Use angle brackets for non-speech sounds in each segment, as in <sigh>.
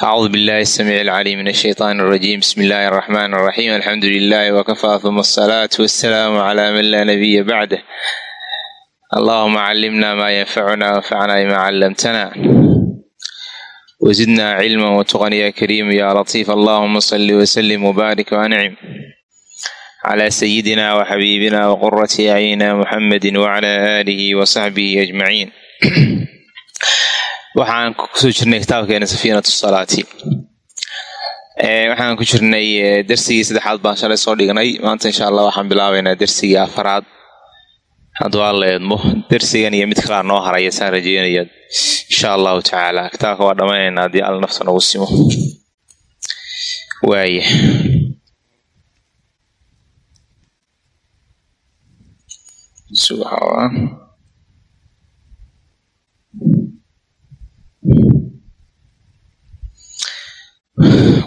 acuudu billahi samiic alcaliim min ashaytaan alrajiim bismi illaahi araxmaan araxiim alxamdu lilaahi wakafaa uma asalaatu wasalaamu calaa man laa nabiya bacdah allahuma callimna maa yanfacuna wanfacnaa bimaa callamtana wazidnaa cilman watuqan yaa kariimu yaa latiif allahuma salli wasalim wbaarik wancim calaa sayidina waxabiibina waqurati acyina muxamedi wacalaa aalihi wasaxbihi ajmaciin waxaan ku soo jirnay kitaabkeena safiinatu salaati waxaan ku jirnay darsigii saddexaad baan shalay soo dhignay. Maanta insha allah waxaan bilaabaynaa darsigii afaraad. Hadduu alla eedmo. Darsigan iyo mid kalaa noo haraya saan rajeynaya insha allahu tacaala kitaabka waa dhammaynaynaa haddii alla nafta nagu simo. Waaya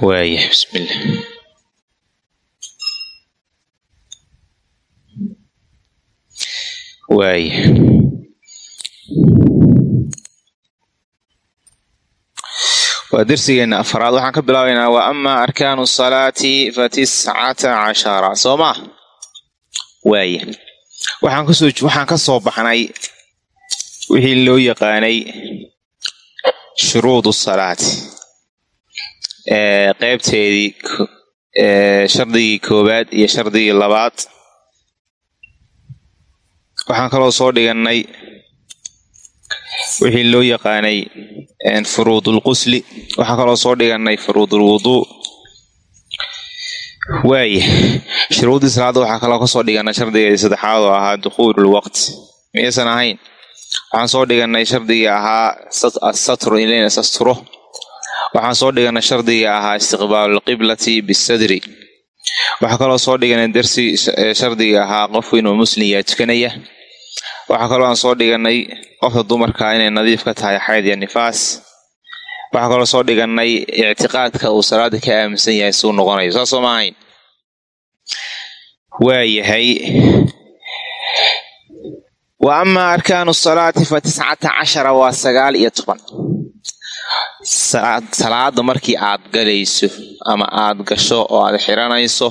waaya bismillah. Waaya waa darsigeena afaraad. Waxaan ka bilaabaynaa wa amaa arkaanu salaati fa tiscata cashara soo maa waaya waxaan ka soo waxaan ka soo baxnay wixii loo yaqaanay shuruudu salaati qeybteedii shardigii koowaad iyo shardigii labaad. Waxaan kaloo soo dhiganay wixii loo yaqaanay furuudul qusli. Waxaan kaloo soo dhiganay furuudul wuduu waaya shuruudii salaada waxaa kaloo ka soo dhiganay shardigeedii saddexaad oo ahaa dukhuulul waqti miyaysan ahayn waxaan soo dhiganay shardigii ahaa asatru in sasturo waxaan soo dhiganay shardigii ahaa istiqbaalulqiblati bisadri. Waxaa kaloo soo dhiganay darsi shardigii ahaa qofku inuu muslim yaa tukanaya. Waxaa kaloo aan soo dhiganay qofka dumarka inay nadiif ka tahay xayd iyo nifaas. Waxaa kaloo soo dhiganay ictiqaadka uu salaada ka aaminsan yahay suu noqonayo saasoo ma ahayn. Waayahay wa amaa arkaanu salaati fa tiscata cashara waa sagaal iyo toban salaada markii aad galayso ama aad gasho oo aad xiranayso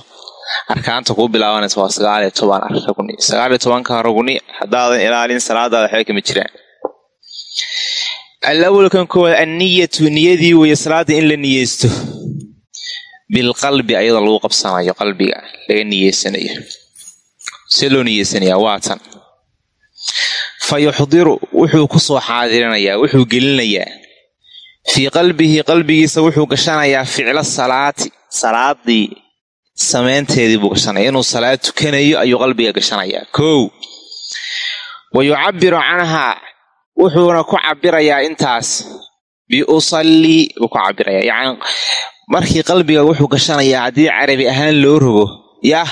arkaanta kuu bilaabanaysa waa sagaal iyo toban rugni sagaal iyo tobanka rugni haddaadan ilaalin salaadaada waxba kama jiraan. Alawalkan koowaad anniyatu niyadii weeye salaada in la niyeysto. Bilqalbi ayadoo lagu qabsanayo qalbiga laga niyeysanayo see loo niyeysanayaa waa tan. Fa yuxdiru wuxuu ku soo xaadirinayaa wuxuu gelinayaa fii qalbihi qalbigiisa wuxuu gashanayaa ficlo salaati. Salaadii samaynteedii buu gashanaya inuu salaad tukanayo ayuu qalbiga gashanayaa. Kow wa yucabiru canhaa. Wuxuuna ku cabirayaa intaas. Biusallii buu ku cabirayaa yacni markii qalbiga wuxuu gashanayaa haddii carabi ahaan loo rogo yah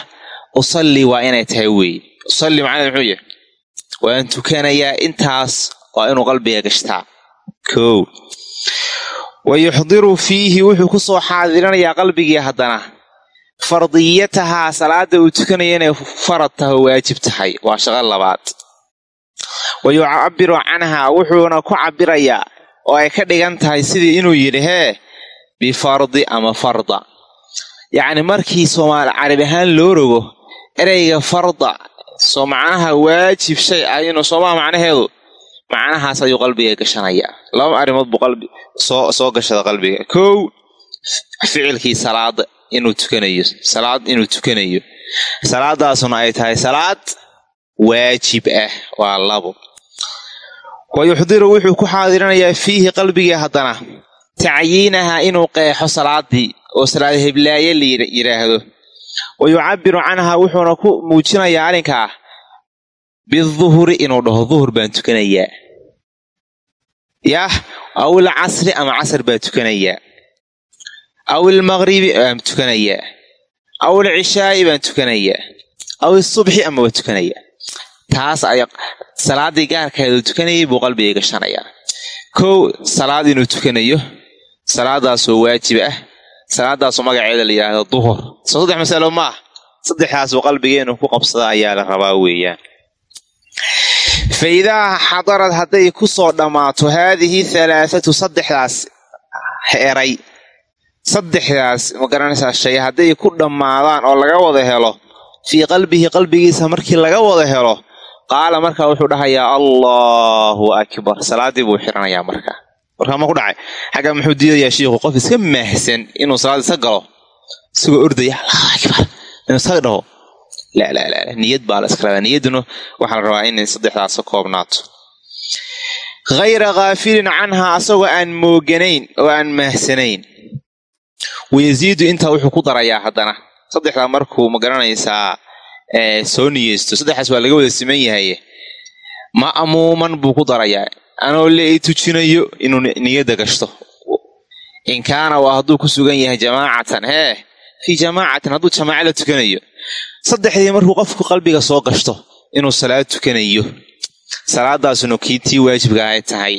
usallii waa inay tahay weeye usalli macnaa muxuu yahay? Waan tukanayaa intaas waa inuu qalbiga gashtaa. Kow wa yuxdiru fiihi wuxuu ku soo xaadirinayaa qalbigii haddana fardiyatahaa salaada uu tukanaya inay farad tahay oo waajib tahay waa shaqo labaad wa yucabiru canhaa wuxuuna ku cabirayaa oo ay ka dhigan tahay sidii inuu yidhi hee bifardi ama farda yacni markii soomaali carabi ahaan loo rogo ereyga farda soo macnaha waajib shay ah inuu soomaa macnaheedu macnahaas ayuu qalbiga gashanayaa laba arrimood buu qalbi soo soo gashada qalbiga. Kow ficilkii salaada inuu tukanayo salaad inuu tukanayo. Salaadaasuna ay tahay salaad waajib ah waa labo. Wa yuxdiru wuxuu ku xaadirinayaa fiihi qalbigii haddana. Tacyiinaha inuu qeexo salaadii oo salaad heblaaye la yidhaahdo wa yucabiru canhaa wuxuuna ku muujinayaa arrinkaa biduhuri inuu dhaho duhur baan tukanayaa yah aw ilcasri ama casar baa tukanayaa aw ilmaqribi baan tukanayaa aw ilcishaa'i baan tukanayaa aw isubxi ama waa tukanayaa taas ay salaadii gaarkeedu tukanayay buu qalbiga gashanayaa kow salaad inuu tukanayo salaadaasoo waajib ah. Salaadaasoo magaceeda la yidhaahdo duhur. Soo saddex masalo ma ah saddexdaasuu qalbigeenu ku qabsada ayaa la rabaa weeyaan fa idaa xadarad hadday ku soo dhammaato haadihi halaathatu saddexdaas eray. Saddexdaas ma garanaysaa shay hadday ku dhammaadaan oo laga wada helo fii qalbihi qalbigiisa markii laga wada helo qaala markaa wuxuu dhahayaa allahu akbar. Salaadii buu xiranayaa markaa. Markaa ma ku dhacay. Xaggaa muxuu diidayaa shiikhu qof iska maahsan inuu salaad iska galo isagoo ordaya allahu akbar inuu iska dhaho la niyad baa la iska rabaa niyadduna waxaa la rabaa inay saddexdaas koobnaato hayra kaafilin canhaa asagoo aan mooganayn oo aan mahsanayn wayaziidu intaa wuxuu ku darayaa haddana saddexdaa markuu ma garanaysaa soo niyeysto saddexdaas waa laga wada siman yahay ma'muuman buu ku darayaa anoo i tujinayo inuu niyadda gashto in kaana waa hadduu ku sugan yahay jamaacatan hee fii jamaacatin hadduu jamaaca la tukanayo saddexdii markuu qofku qalbiga soo gashto inuu salaad tukanayo salaadaasuna kii tii waajibka ahay tahay.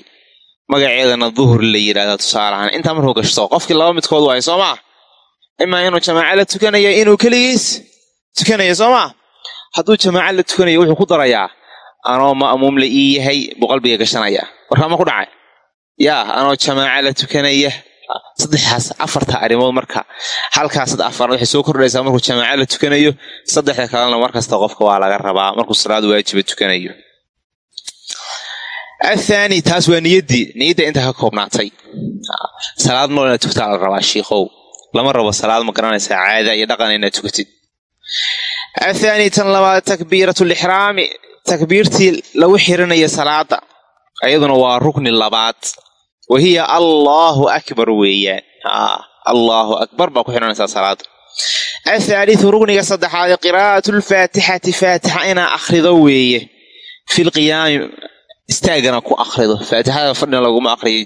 Magaceedana duhur la yidhahda tusaalahaan intaa markuu gashto qofkii laba midkood waay soo maa imaa inuu jamaaca la tukanaya inuu keligiis tukanaya soo maa hadduu jamaaca la tukanayo wuxuu ku darayaa anoo ma'muum la ii yahay buu qalbiga gashanaya. Warkaama ku dhacay? Yaa anoo jamaaca la tukanaya saddexdaas afarta arrimood marka halkaas afar waxay soo kordhaysaa markuu jamaaca la tukanayo saddexda kalena markasta qofka waa laga rabaa markuu salaad waajiba tukanayo. Athaani taas waa niyaddii niyadda intaa ka koobnaatay. Salaad nool inaad tukataa la rabaa shiikow lama rabo salaad ma garanaysaa caada iyo dhaqan inaad tukatid athaani tan labaad takbiiratu lixraami takbiirtii lagu xirinaya salaada ayaduna waa rukni labaad wa hiya allaahu akbar weeyaan allaahu akbar baa ku xihanaysaa salaada athaaliu rukniga saddexaad qiraa'atu lfaatixati faatixa inaa akhrido weeye fi lqiyaami istaagana ku akrido faatixada fadhina laguma akriyo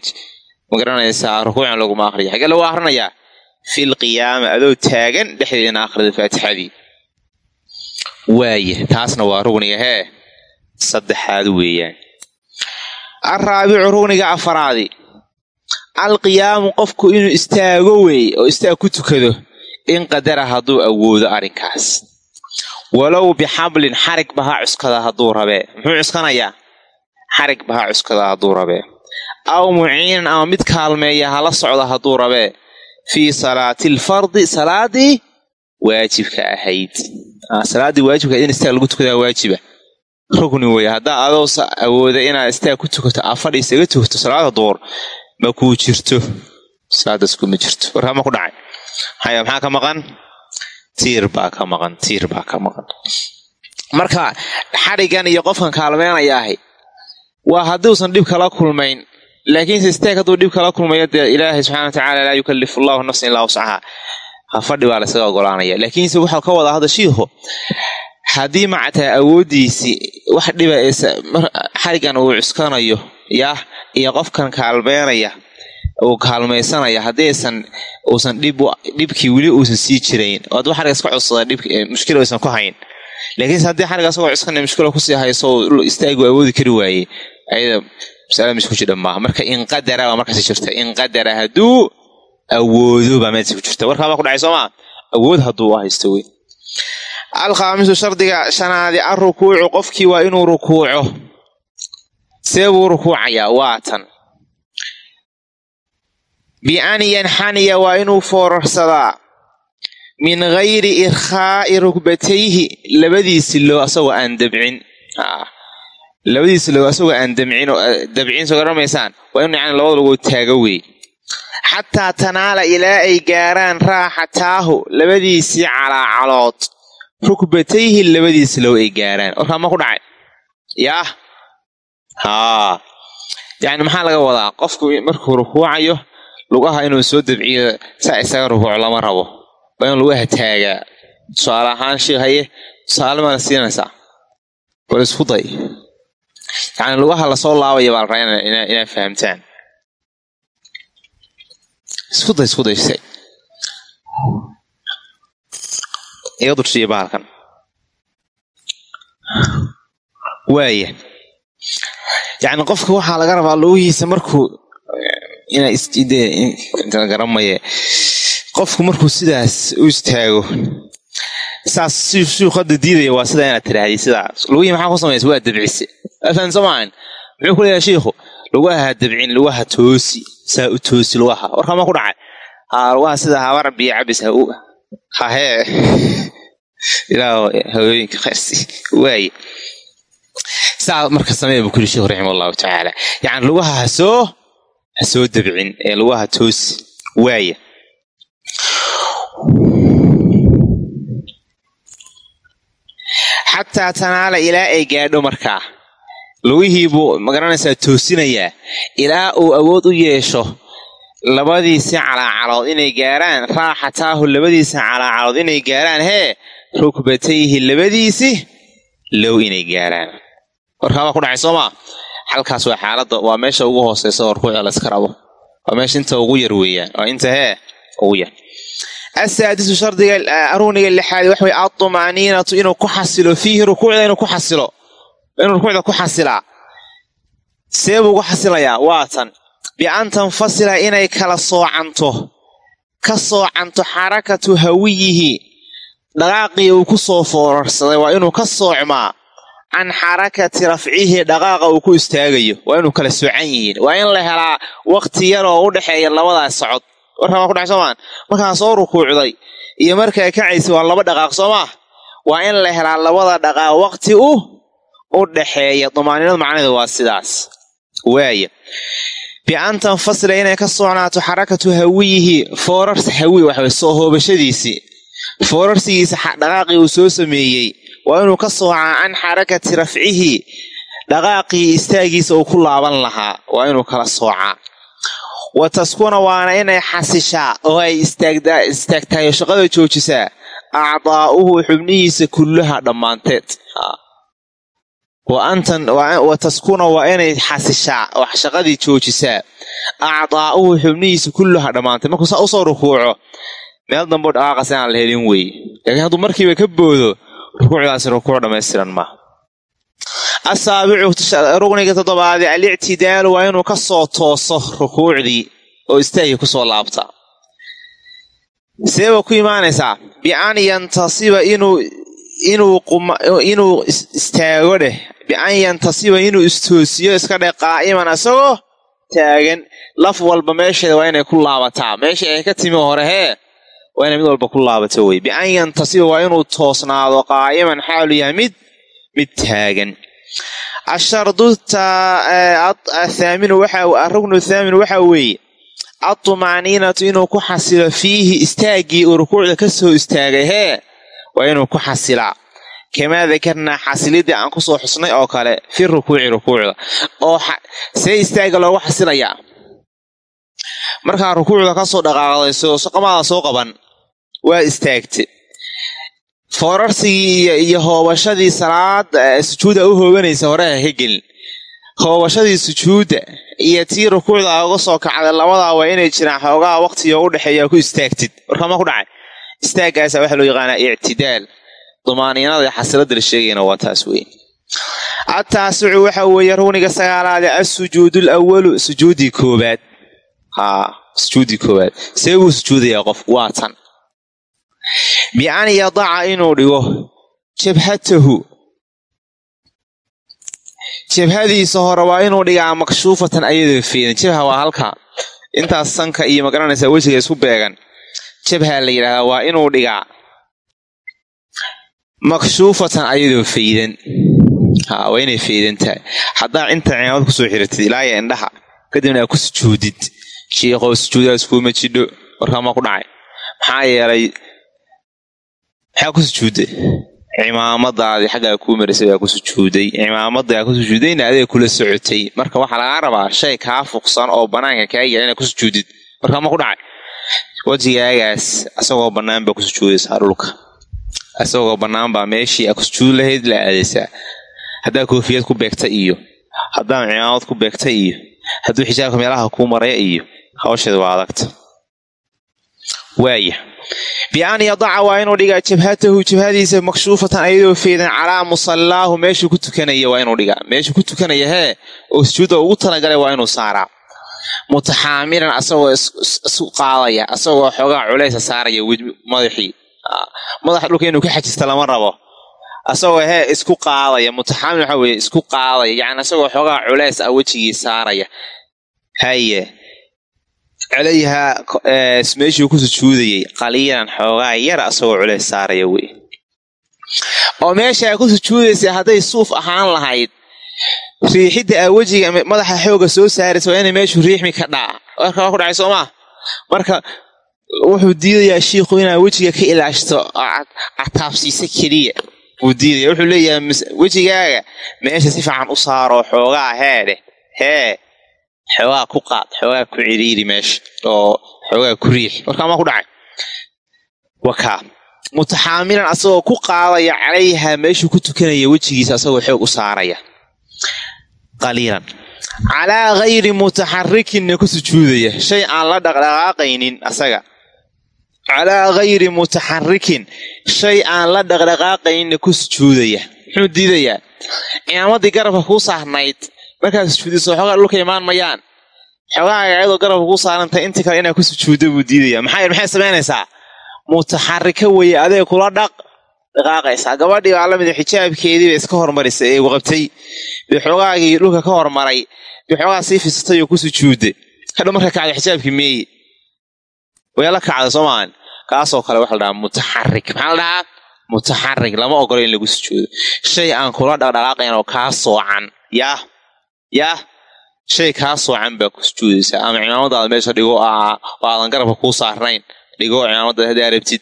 ma garanaysaa rukuucna laguma akriyo xagee lagu akrinayaa fi lqiyaami adoo taagan dhexdeedana akhrido faatixadii waaye taasna waa rugniga hee saddexaad weeyaan alraabicu rugniga afaraadi alqiyaamu qofku inuu istaago weeye oo istaag ku tukado in qadara hadduu awoodo arrinkaas. Walow bixablin xarig bahaa cuskada hadduu rabee. Muxuu cuskanayaa? Xarig bahaa cuskada hadduu rabee. Aw muciinan ama mid kaalmeeya hala socda hadduu rabee. Fii salaati alfardi salaadii waajibka ahayd. Salaaddii waajibka in istaag lagu tukadaa waajiba. Rugni weeye haddaa adoo awooda inaad istaag ku tukato afadhi isaga tukato salaada duur ma kuu jirto? Salaadaas kuma jirto. Warkama ku dhacay. Haya maxaa ka maqan? Tiir baa ka maqan tiir baa ka maqan. Marka xadhigan iyo qofkan kaalmeenaya ahi waa haddiusan dhib kala kulmayn. Laakiinse istaag hadduu dhib kala kulmayo dee ilaahay subxana wa laa yukallifu allahu nafsan illaa wascaha fadhi baa laysaga ogolaanaya laakiinse waxaa ka wada hadda shiikhu haddii macataa awooddiisii wax dhiba xarigan uu cuskanayo yah iyo qofkan kaalmeenaya uu kaalmaysanaya haddaysan uusan dhibkii weli uusan sii jirayn. Oo hadduu xariga iska cudsada mushkila aysan ku hayn. Laakiinse haddii xariga asagoo cuskanaya mushkila ku sii hayso istaagu awoodi kari waayey. Ayada masalada meesha ku jidha maaha marka inqadara baa markaas jirta inqadara hadduu awoodo baa meesha ku jirta warkaabaa ku dhacay soo maa awood hadduu haysto wey. Alkhaamisu shardiga shanaadi an rukuucu qofkii waa inuu rukuuco see buu rukuucayaa waa tan. Bian yanxaniya waa inuu foorarsadaa. Min gayri irkhaa'i rukbatayhi labadiisi loo asagoo aan dabcin labadiisi loo asagoo aan damcin dabcin soo garamaysaan waa inu yani labada lagoo taago wey xataa tanaala ilaa ay gaaraan raaxataahu labadiisii calaacalood rukbatayhi labadiisi low ay gaaraan. Warkaa ma ku dhacay? Yaah haa yacni maxaa laga wadaa? Qofku markuu rukuucayo lugaha inuu soo dabciyo saa isaga rukuuc lama rabo. Waa in lugaha taagaa tusaale ahaan sheikh haye tusaale maana siinaysaa. Bal isku day. Yacni lugaha la soo laabaya baa la rabaa inaad fahamtaan. Isku day isku day iga durshiya bahalkan waaya yacni qofka waxaa laga rabaa lugihiisa markuu inaa garamaye qofku markuu sidaas u istaago saas siu hadda diidaya waa sidaa inaad tidhaahday sidaa lugihii maxaa ku samaysa waa dabcise afaan soo maahan muxuu ku leeyahay shiikhu lugaha dabcin lugaha toosi saa u toosi lugaha. Warkama ku dhacay? Lugaha sida habar biyo cabis hahee <laughs> ilaa hawooyinka khayrsi waaye saa marka samee buu kuli sheekhu raxima allahu tacaala. Yacni lugaha hasoo ha soo dabcin ee lugaha toosi waaya. Xataa tanaala ilaa ay gaadho markaa lugihii buu ma garanaysaa toosinayaa. Ilaa uu awood u yeesho labadiisi calaacalood inay gaaraan raaxataahu labadiisa calaacalood inay gaaraan hee rukbatayhi labadiisi low inay gaaraan warkaabaa ku dhacay soo maa halkaas waa xaaladda waa meesha ugu hooseysa oo layska rabo. Waa meesha inta ugu yar weeyaan. Waa inta hee ugu yar. Asaadisu shardiga rugniga lixaad waxa way atumaniinatu inuu ku xasilo fiihi rukuucda inuu ku xasilo. Inuu rukuucda ku xasilaa. See buu ku xasilayaa waa tan. Bian tanfasila inay kala soocanto. Ka soocanto xarakatu hawiyihi. Dhaqaaqii uu ku soo foorarsaday waa inuu ka soocmaa can xarakati rafcihi dhaqaaqa uu ku istaagayo waa inuu kala soocan yihiin waa in la helaa waqti yar oo u dhexeeya labadaas socod warkaa ku dhaay soomaan markaa soo rukuucday iyo markaa kacaysa waa laba dhaqaaq soo waa in la helaa labada dhaqaaq waqti u u dhexeeya dumaaninadu macnaheedu waa sidaas waaya bian tanfasila inay ka socnaato xarakatu hawiyihi foorarsa hawi waxaway soo hoobashadiisii foorarsigiisa dhaqaaqii uu soo sameeyey waa inuu ka soocaa can xarakati rafcihi dhaqaaqii istaagiisa uu ku laaban lahaa. Waa inuu kala soocaa wa taskuna waana inay xasishaa oo ay istaagtahay shaqada joojisaa. Acdaa'uhu xubnihiisa kullaha dhammaanteed. Wa taskuna waa inay xasishaa oo shaqadii joojisaa. Acdaa'uhu xubnihiisa kullaha dhammaanteed. Markuu saa u soo rukuuco meel dambo dhaqaaqas inaan la helin weeye markiiba ka boodo rukuucdaasi rukuuc dhammaystiran maaha asaabicu rugniga toddobaadi alictidaalu waa inuu ka soo tooso rukuucdii oo istaagii ku soo laabta. Seeba ku imaanaysaa? Bian yantasiba inuu istaago dheh. Bian yantasiba inuu istoosiyo iska dheh qaa'iman isagoo taagan. Laf walba meesheeda waa inay ku laabataa. Meesha ay ka timi hore hee waa inay mid walba ku laabato wey bian yantasiba waa inuu toosnaado qaa'iman xaalu yahay mid mid taagan ashardu athaaminu arugnu thaaminu waxaa weeye atumaniinatu inuu ku xasilo fiihi istaaggii uu rukuucda ka soo istaagay hee waa inuu ku xasilaa kamaa dakarnaa xasilidii aan ku soo xusnay oo kale fi rukuuci rukuucda oo see istaagga loogu xasilayaa markaa rukuucda ka soo dhaqaaqday soo qamaada soo qaban waa istaagte foorarsigii iyo hoobashadii salaada sujuudda u hooganaysa horeha ka gelin hoobashadii sujuudda iyo tii rukuucda uga soo kacday labadaa waa inay jiraan xoogaha waqtiga u dhexeeya ku istaagtid. Warkama ku dhacay. Istaaggaasa waxaa loo yaqaanaa ictidaal. Dumaaniinada xasiladda la sheegayna waa taas weyn. Ataasicu waxa weeye rugniga sagaalaade assujuudu lawalu sujuudii koobaad haa sujuudii koobaad see buu sujuudayaa qof waa tan bian yadaca inuu dhigo. Jabhatahu jabhadiisa hore waa inuu dhigaa makshuufatan ayadoo feedan jabha waa halka. Intaas sanka iyo ma garanaysaa wejiga isku beegan. Jabha la yidhahdaa waa inuu dhigaa makshuufatan ayadoo faydan ha waa inay faydan tahay. Haddaa inta cimaamad ku soo xiratid ilaaya indhaha kadibna aad ku sujuudid. Shiiqoo sujuudaas kuuma jidho ku dhacay. Maxaa yeelay maxaa ku sujuudday cimaamadaadii xaggaa kuu marisay baa ku sujuuday. Cimaamadaa ku sujuudayna adiga kula socotay. Marka waxaa lagaa rabaa shay kaa fuqsan oo banaanka kaa yaalla inaad ku sujuudid. Markama ku dhacay. Wejigaagaas asagoo bannaan baa ku sujuudaysaa dhulka. Asagoo bannaan baa meeshii aa ku sujuud lahayd la aadaysaa haddaa koofiyad ku beegta iyo. Haddaa cimaamad ku beegta iyo. Hadduu xijaabka meelaha kuu maraya iyo. Hawsheeda waa adagta. Waaya bian yadaca waa inuu dhigaa jabhatahu jabhadiisa makshuufatan ayadoo feydan calaa musallaahu meeshuu ku tukanaya waa inuu dhigaa. Meeshuu ku tukanaya hee oo sujuudda ugu talagalay waa inuu saaraa. Mutaxaamilan asagoo isu qaadaya asagoo xoogaa culaysa saaraya madaxii madaxa dhulka inuu ka xajista lama rabo. Asagoo hee isku qaadaya mutaxaamil waxa weye isku qaadaya yani asagoo xoogaa culeys ah wejigii saaraya. Haye calayhaa meeshuu ku sujuudayay qaliilan xoogaa yar asagoo culeys saaraya wey. Oo meesha ay ku sujuudaysay hadday suuf ahaan lahayd riixidda aa wejiga madaxa xooga soo saaraysa waa inay meeshu riixmi ka dhaa warka waa ku dhacay soo maa marka wuxuu diidayaa shiikhu inaad wejiga ka ilaashto cataabsiisa keliya buu diidaya wuxuu leeyahay wejigaaga meesha si fiican u saaro xoogaa heedheh hee xoogaa ku qaad xoogaa ku ciriiri meesha oo xoogaa ku riix. Warkaamaa ku dhacay? Wakaa mutaxaamilan asagoo ku qaadaya calayha meeshuu ku tukanaya wejigiisa asagoo xoog u saaraya. Qaliilan. Calaa gayri mutaxarikinna ku sujuudaya. Shay aan la dhaqdhaqaaqaynin asaga. Calaa gayri mutaxarikin shay aan la dhaqdhaqaaqayninna ku sujuudaya. Muxuu diidayaa? Cimaamadii garabka kuu saarnayd markaad sujuudiso xoogaa dhulka imaan mayaan. Xoogaaga ayadoo garabka kuu saarantay intii kale inaad ku sujuudda buu diidaya maxay maxay samaynaysaa mutaxarika weye adee kula dhaq. Dhaqaaqaysaa. Gabadhii baa la mid xijaabkeediiba iska hormarisay ee qabtay. Bay xoogaagii dhulka ka hormaray bay xoogaa sii fisatay oo ku sujuudday hadha marka kacda xijaabkii meeye way la kacda soomaan kaasoo kale waxa la dhahaa mutaxarik maxaa la dhahaa? Mutaxarik lama ogolo in lagu sujuudo. Shay aan kula dhaqdhaqaaqayn oo kaa soocan yaah yaah shay kaa soocan baa ku sujuudaysaa ama cimaamadaada meesha dhigo aadan garabka kuu saarnayn. Dhigo cimaamada haddaa rabtid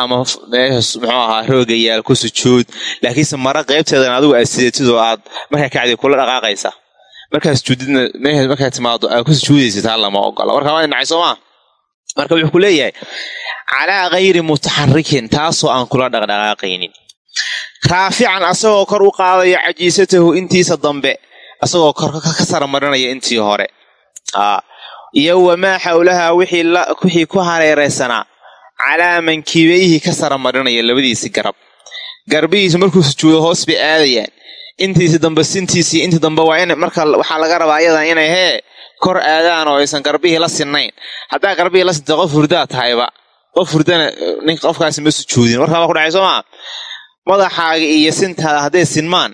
ama meesha muxuu ahaa rooga yaal ku sujuud. Laakiinse mara qaybteedan adigu aad sidatid oo aad markaa kacdi kula dhaqaaqaysa markaa sujuudidna meesha markaa timaado aad ku sujuudaysa taa lama ogola. Warkaa waa nacay soo maa? Marka wuxuu ku leeyahay calaa gayri mutaxarikin taasoo aan kula dhaqdhaqaaqaynin. Raafican asagoo kor u qaadaya cajiisatahu intiisa dambe asagoo kor ka saramarinaya intii hore. Iyo wamaa xawlaha wixii ku hareeraysanaa calaa mankibayhi ka saramarinaya labadiisi garab. Garbihiisu markuu sujuudo hoos bay aadayaan. Intiisi dambe sintiisii intii dambe waa in marka waxaa laga rabaa ayadan inay hee kor aadaan oo aysan garbihii la sinnayn. Haddaa garbihii la sinta qof hurdaa tahayba. Qof hurdana ninka qofkaasi ma sujuudin. Warkaaba ku dhacay soo maa madaxaaga iyo sintaada hadday sinmaan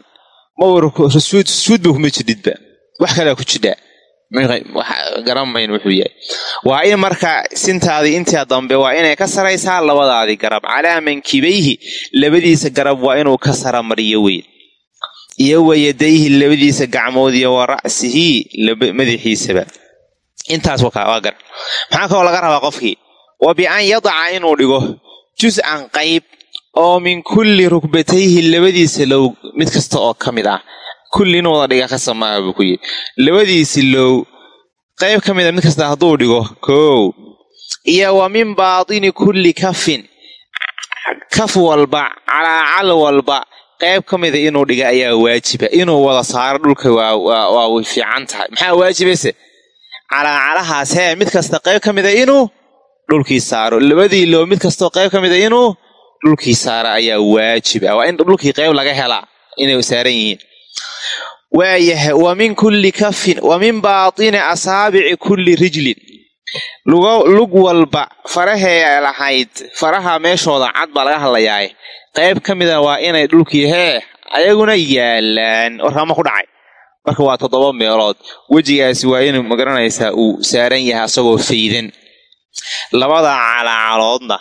masujuudba kuma jidhidba wax kalea ku jidhaa garamayn wuxuu yahay. Waa in marka sintaadii intaa dambe waa inay ka saraysaa labadaadii garab. Calaa mankibayhi labadiisa garab waa inuu ka saramariyo weyn. Iyo wayadayhi labadiisa gacmood iyo wa ra'sihi madaxiisaba. Intaas waa gar. Maxaa kaloo laga rabaa qofkii? Wa bi-an yadaca inuu dhigo jus-an qayb oo min kulli rukbatayhi labadiisa low mid kasta oo ka mid ah. Kulli inuu wada dhiga kasamaaha buu ku yidhi. Labadiisi low qayb ka mid a mid kasta hadduu dhigo koow. Iyo wa min baatini kulli kafin kaf walba calaacal walba qayb ka mida inuu dhiga ayaa waajiba. Inuu wada saaro dhulka waa way fiican tahay. Maxaa waajibayse calaacalahaas hee mid kasta qayb ka mida inuu dhulkii saaro. Labadii loo mid kastoo qayb ka mida inuu dhulkii saaro ayaa waajiba waa in dhulkii qayb laga helaa inay saaran yihiin. Waayahay wa min kulli kafin wa min baatini asaabici kulli rijlin. Lug walba farahee lahayd faraha meeshooda cad baa laga hadlayaa. Qayb ka mida waa inay dhulkii hee ayaguna yaalaan warkaama ku dhacay. Marka waa toddoba meelood wejigaasi waa inuu ma garanaysaa uu saaran yahay asagoo faydan. Labada calaacaloodna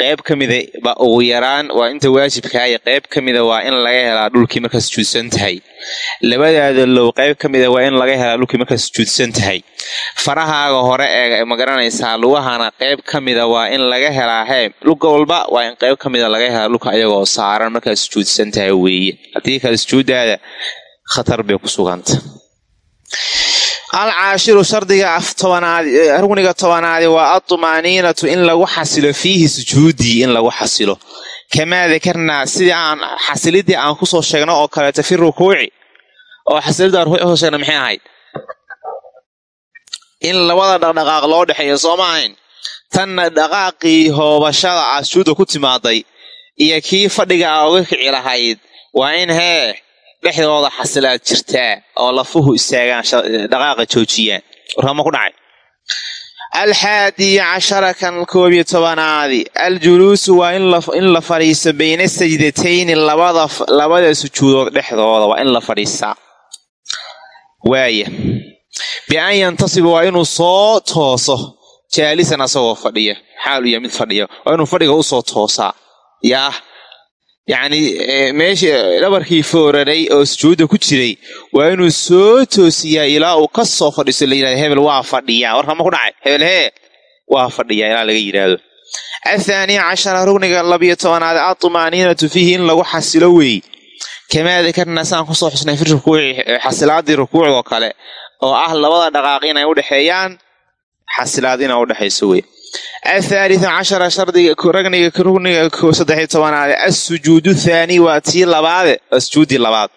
qayb ka mida ba ugu yaraan waa inta waajibkaaya qayb ka mida waa in laga helaa dhulkii markaa sujuudsan tahay. Labadaada low qayb ka mida waa in laga helaa dhulkii markaa sujuudsan tahay. Farahaaga hore ee ma garanaysaa lugahana qayb ka mida waa in laga helaa hee luga walba waa in qayb ka mida laga helaa dhulka ayagoo saaran markaa sujuudsan tahay weeye. Haddii kale sujuuddaada khatar bay ku suganta alcaashiru shardiga tobanaad rugniga tobanaadi waa adumaaniinatu in lagu xasilo fiihi sujuudii in lagu xasilo kamaa dakarnaa sidii aan xasilidii aan ku soo sheegno oo kaleeto fi rukuuci oo xasilidii aan rukuuci ku soo sheegna maxay ahayd in labada dhaqdhaqaaq loo dhexeeyo soo ma ahayn tanna dhaqaaqii hoobashada ah sujuudda ku timaaday iyo kii fadhiga aa uga kici lahayd waa in hee dhexdooda xasilaad jirtaa oo lafuhu istaagaan dhaqaaqa joojiyaan. Warkama ku dhacay. Alxaadi cashara kan koob iyo tobanaadi. Aljuluusu waa in la fadhiisto bayna sajdatayni labada sujuudood dhexdooda. Waa in la fadhiistaa waaya bian yantasiba waa inuu soo tooso. Jaalisan asagoo fadhiya xaalu ya mid fadhiya waa inuu fadhiga u soo toosaa. Yaah yacni meesha dhabarkii fooraray oo sujuudda ku jiray waa inuu soo toosiyaa ilaa uu ka soo fadhiisto la yidhahdo hebel waa fadhiyaa. Warkama ku dhacay? Hebel hee waa fadhiyaa ilaa laga yidhaahdo. Athaaniya cashara rugniga labiyo tobanaad atuma'niinatu fiihi in lagu xasilo weey. Kamaa dakarnaa saan ku soo xusnay fi rukuuci xasilaadii rukuucdoo kale oo ah labada dhaqaaq inay udhexeeyaan xasilaad inay udhexayso wey athaalitha cashara shardiga ragniga rugniga saddexiy tobanaade assujuudu thaani waa tii labaade waa sujuuddii labaad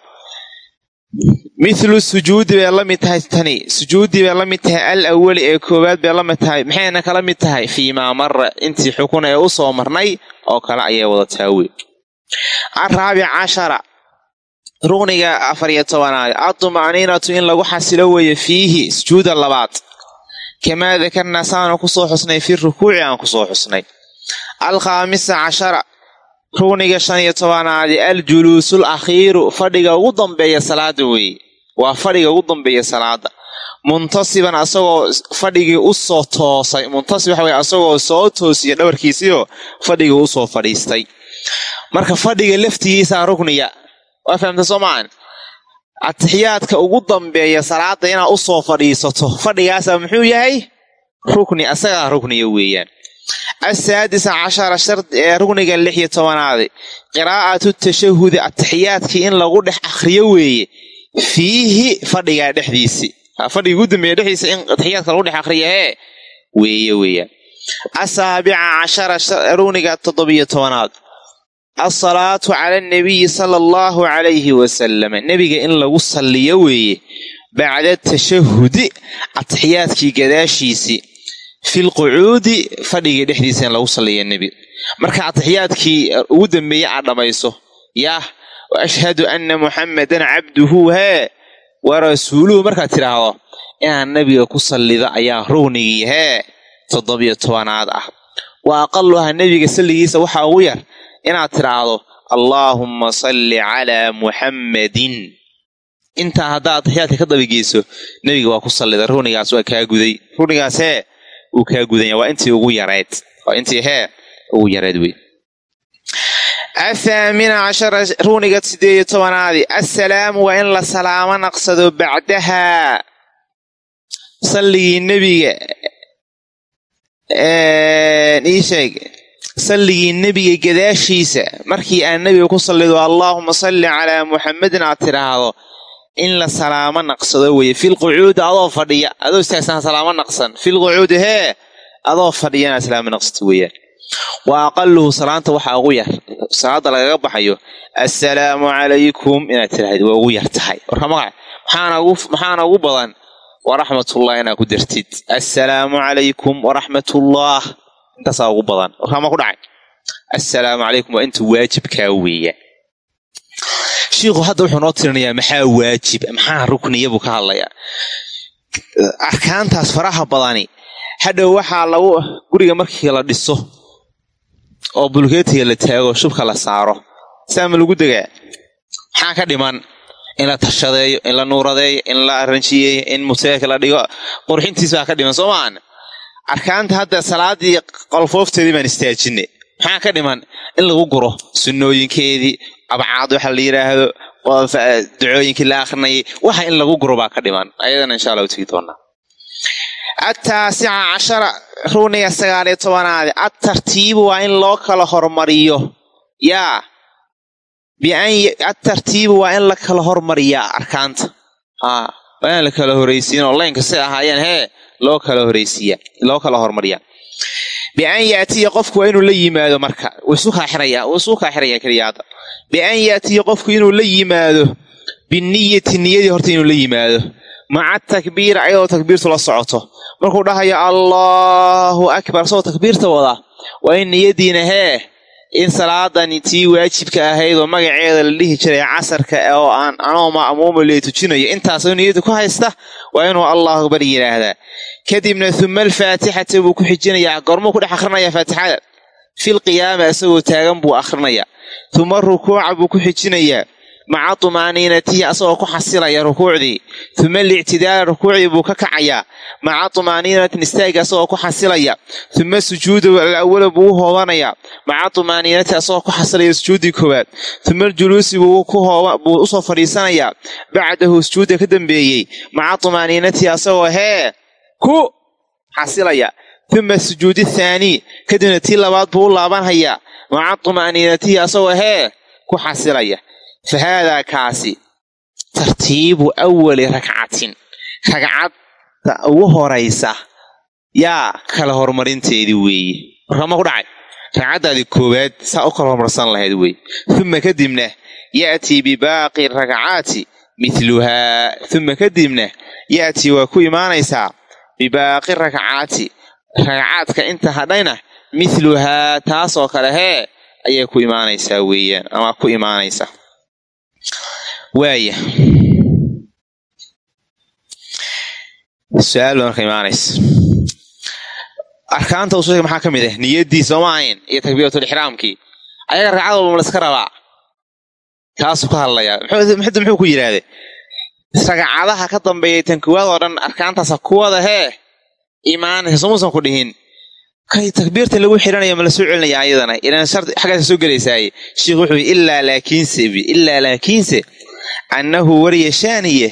mithlu sujuudi bay la mid tahay tani sujuuddii bay la mid tahay al awali ee koowaad bay la mid tahay maxayna kala mid tahay fii maa mara intii xukun ee u soo marnay oo kale ayay wadataa wey araabic cashara rugniga afariyo tobanaad in lagu xasilo weeye fiihi sujuuda labaad kamaa dakarnaa saanu ku soo xusnay fi rukuuci aan ku soo xusnay alkhaamisa cashara rugniga shan iyo tobanaadi aljuluusul akhiiru fadhiga ugu dambeeya salaada weeye waa fadhiga ugu dambeeya salaada muntasiban asagoo fadhigii u soo toosay muntasib waxa weye asagoo soo toosiya dhabarkiisiyo fadhigii u soo fadhiistay marka fadhiga laftigiisaa rugniya waa fahamta soo maan atixiyaadka ugu dambeeya salaada inaad u soo fadhiisato fadhigaasa muxuu yahay? Rukni asagaa rukniya weeyaan. Asaadisa cashara ee rukniga lix iyo tobanaadi qiraa'atu tashahudi atixiyaadkii in lagu dhex akhriyo weeye fiihi fadhigaa dhexdiisi. Fadhiga ugu dambeeya dhexdiisa in atixiyaadka lagu dhex akhriyo hee? Weeye weeyaan. Asaabica cashara rukniga toddobiyo tobanaad alsalaatu cala anabiyi sala allahu calayhi wasalam nebiga in lagu salliyo weeye bacda tashahudi atixiyaadkii gadaashiisii filqucuudi fadhigii dhexdiisa in lagu salliya nebiga marka atixiyaadkii ugu dambeeye aad dhammayso yaah ashhadu anna muxammadan cabduhu hee wa rasuuluhu. Markaad tidhaahdo inaad nebiga ku sallida ayaa rugnigii hee toddobiyo tobanaad ah. Wa aqaluha nebiga salligiisa waxaa ugu yar inaad tidhaahdo allaahumma salli calaa muxammadin intaa haddaad atixiyaadka ka dabageyso nebiga waa ku sallida runigaas waa kaa guday. Runigaas hee wuu kaa gudanya waa intii ugu yareed waa intii hee ugu yareed wey athaamina cashara runiga sideed iyo tobanaadi assalaamu waa in la salaamo naqsado bacdahaa salligii nebiga ii sheeg salligii nebiga gadaashiisa. Markii aan nebiga ku sallido allaahuma salli calaa muxammadin aad tidhaahdo in la salaamo naqsado weye filqucuudi adoo fadhiya. Adoo istaagsan salaamo naqsan. Filqucuudi hee adoo fadhiya inaad salaamo naqsato weeyaan wa aqaluhu salaanta waxaa ugu yar. Salaada lagaga baxayo assalaamu calaykum inaad tidhahdid waa ugu yar tahay. Warka magaca maxaana ugu badan? Waraxmatullah inaad ku dartid assalaamu calaykum waraxmatullah intaasaa ugu badan. Warkaama ku dhacay. Assalaamu calaykum waa inta waajibkaa weeya shiikhu hadda wuxuu noo tirinayaa maxaa waajib maxaa rukniya buu ka hadlayaa arkaantaas faraha badani hadhow waxaa lagu guriga markii la dhiso oo bulkeetiga la taago shubka la saaro saama lagu degaa? Maxaa ka dhiman in la tashadeeyo in la nuuradeeyo in la ranjiyeeyo in muteeka la dhigo. Qurxintiis baa ka dhiman soo maan arkaanta hadda salaadii qolfoofteedii baan istaajinay. Maxaa ka dhiman? In lagu guro sunnooyinkeedii abcaad waxa la yidhaahdo ducooyinkii la akrinayay waxa in lagu guro baa ka dhiman. Ayadana insha alla tegi doonaa ataasica cashara runiga sagaaliyo tobanaadi. Atartiibu waa in loo kala hormariyo. Yaa atartiibu waa in la kala hormariyaa arkaanta. Waa inaan la kala horaysiin oo laynka si ahaayeen hee loo kala horaysiiya loo kala hormariyaa bian yaatiya qofku waa inuu la yimaado marka wisu kaaxiraya wisu kaaxiraya keliyaada bian yaatiya qofku inuu la yimaado biniyati niyadii horta inuu la yimaado. Maca takbiira ayadoo takbiirtu la socoto. Markuu dhahayo allaahu akbar isagoo takbiirta wadaa waa in niyadiina hee in salaadani tii waajibka ahayd oo magaceeda la dhihi jiray casarka oo aan anoo ma'muuma lee tujinayo intaasoo niyada ku haysta waa inuu allahu akbar yidhaahdaa kadibna uma alfaatixata buu ku xijinayaa goormuu ku dhex akhrinayaa faatixada fil qiyaama isagoo taagan buu akhrinayaa uma rukuuca buu ku xijinayaa maca tumaaniinatihi asagoo ku xasilaya rukuucdii uma alictidaala rukuucdii buu ka kacayaa maca tumaaniinatin istaagii asagoo ku xasilaya uma sujuuda alawala buu u hoobanayaa maca tumaaniinati asagoo ku xasilaya sujuuddii koowaad uma aljuluusi buu u soo fadhiisanayaa bacdahu sujuudda ka dambeeyey. Maca tumaaniinatihi asagoo hee ku xasilaya. Uma sujuudi thaanii kadibna tii labaad buu u laabanhayaa. Maca tumaaniinatihi asagoo hee ku xasilaya fa haadaa kaasi tartiibu awali rakcatin ragcadda ugu horaysa yaa kala horumarinteedii weeye warkama ku dhacay ragcaddaadii koowaad saa u kala horumarsan lahayd weeye uma kadibna ya'tii bibaaqi rakcaati miluhaa uma kadibna ya'tii waa ku imaanaysaa bibaaqi rakcaati ragcaadka inta hadhayna miluhaa taasoo kale hee ayay ku imaanaysaa weeyaan ama ku imaanaysa waaya su'aal baa marka imaanaysa. Arkaanta uu sheegay maxaa ka mid ah? Niyaddii sooma ahayn iyo takbiiratulixraamkii ayaga ragcad walba ma rabaa. Taasuu ka hadlayaa muxuda muxuu ku yidhaahde ragcadaha ka dambeeyay tan kuwaad oo dhan arkaantaasa kuwada hee. Imaanaysa somuusan ku dhihin kay takbiirtan lagu xiranaya ma la soo celinaya ayadana ilaan shardi xaggaasa soo gelaysaaye sheikhu wuxuu yii ilaa laakiinse ilaa laakiinse annahu waryashaaniye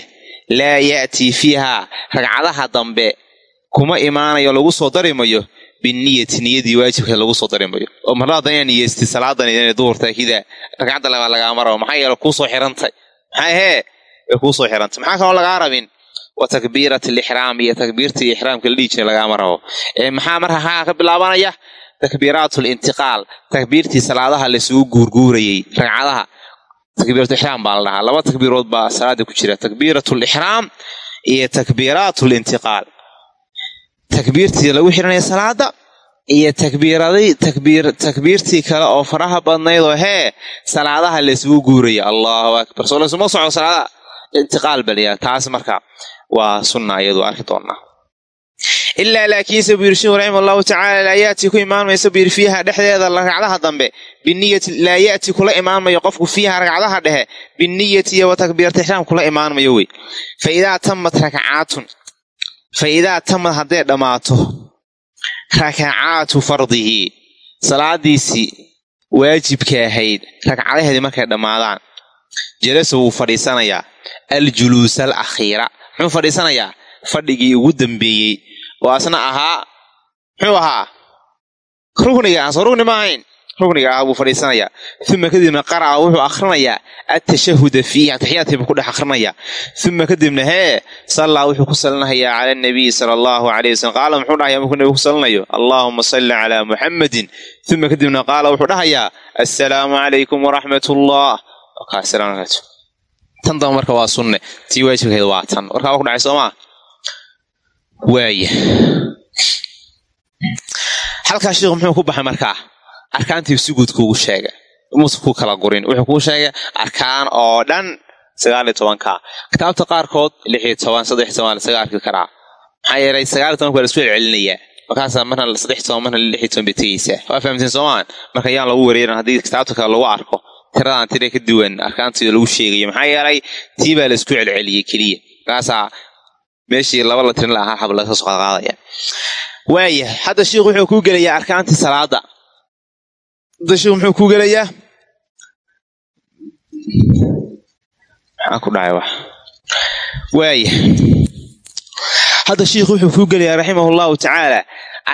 laa ya'tii fiihaa ragcadaha dambe kuma imaanayo lagu soo darimayo biniyati niyadii waajibka lagu soo darimayo. Oo marlaada inaa niyeystay salaadan inay duhurtaa kida ragcadda labaa lagaa rabo maxaa yeele kuusoo xirantay? Maxaa hee way kuusoo xirantay. Maxaa kaloo lagaa rabin wa takbiirat iyo takbiirtii ixraamka la lagaama rabo maxaa marka haa ka bilaabanaya? Takbiiraat lintiqaal takbiirtii salaadaha laysugu guurguurayey ragcadaha. Takbiirat ixraam baa la dhahaa. Laba takbiirood baa salaada ku jira. Takbiirat lixraam iyo takbiiraat lintiqaal takbiirtii lagu xiranaya salaada iyo takbiirtii kale oo faraha badnayd oo hee salaadaha laysugu guuraya allahu akbar. Soo laysuma soco salaadaha intiqaal baliya taas marka waa sunna iyadu arki doonaa ilaa laakiinse buu yiri sheikhu raxima tacaala laa yaatii ku imaanmaysa buu yiri fiiha dhexdeeda ragcadaha dambe. Biniyati laa yaatii kula imaanmayo qofku fiiha ragcadaha dhexe. Biniyati iyo wa takbiirata ixraam kula imaanmayo wey. Fa idaa tamat rakacaatun fa idaa tamad hadday dhammaato rakacaatu fardihi salaadiisii waajibka ahayd ragcadaheedii markay dhammaadaan jalasa wuu fadhiisanayaa. Aljuluusa al akhiira muxuu fadhiisanayaa? Fadhigii ugu dambeeyey. Oo asna ahaa? Muxuu ahaa? Rukniga soo rukni ma ahayn. Rukniga ahaa buu fadhiisanayaa. Uma kadibna qara'a wuxuu akhrinayaa atashahuda fiihi ataxiyaadkii buu ku dhex akhrinayaa uma kadibna hee sallaa wuxuu ku salinahayaa cala nabiyi sala allahu alayh wasalam qaala muxuu dhahayaa markuu nabigu ku salinayo? Allaahuma salli calaa muxammadin uma kadibna qaala wuxuu dhahayaa assalaamu calaykum waraxmat ullah tan damba marka waa sunne. Tii waajibkeed waa tan. Warkaa waa ku dhacay soomaa? Waaya halkaa sheikhu muxuu ku baxay markaa arkaantii suguud kuugu sheega muuse ku kala gurin. Wuxuu kuu sheegay arkaan oo dhan sagaal iyo tobanka. Kitaabta qaarkood lix iyo toban saddex toban lasaga arki karaa. Maxaa yeelay sagaal iyo tobanka waa lasku celcelinayaa markaasaa marna saddex toban marna lix iyo toban bay tegeysaa waa fahamteen soomaan? Marka yaan lagu wareeran haddii kitaabta kale lagu arko tiradaan tira ka duwan arkaantida lagu sheegayo maxaa yeelay tii baa la isku celceliyey keliya. Markaasaa meeshii laba la tirin lahaa hab laga soo qaadqaadaya waaya hadda sheikhu wuxuu kuu gelayaa arkaantii salaada hadda sheikhu muxuu kuu gelayaa. Maxaa ku dhacay wax? Waaya hadda sheikhu wuxuu kuu gelayaa raximahu llahu tacaala.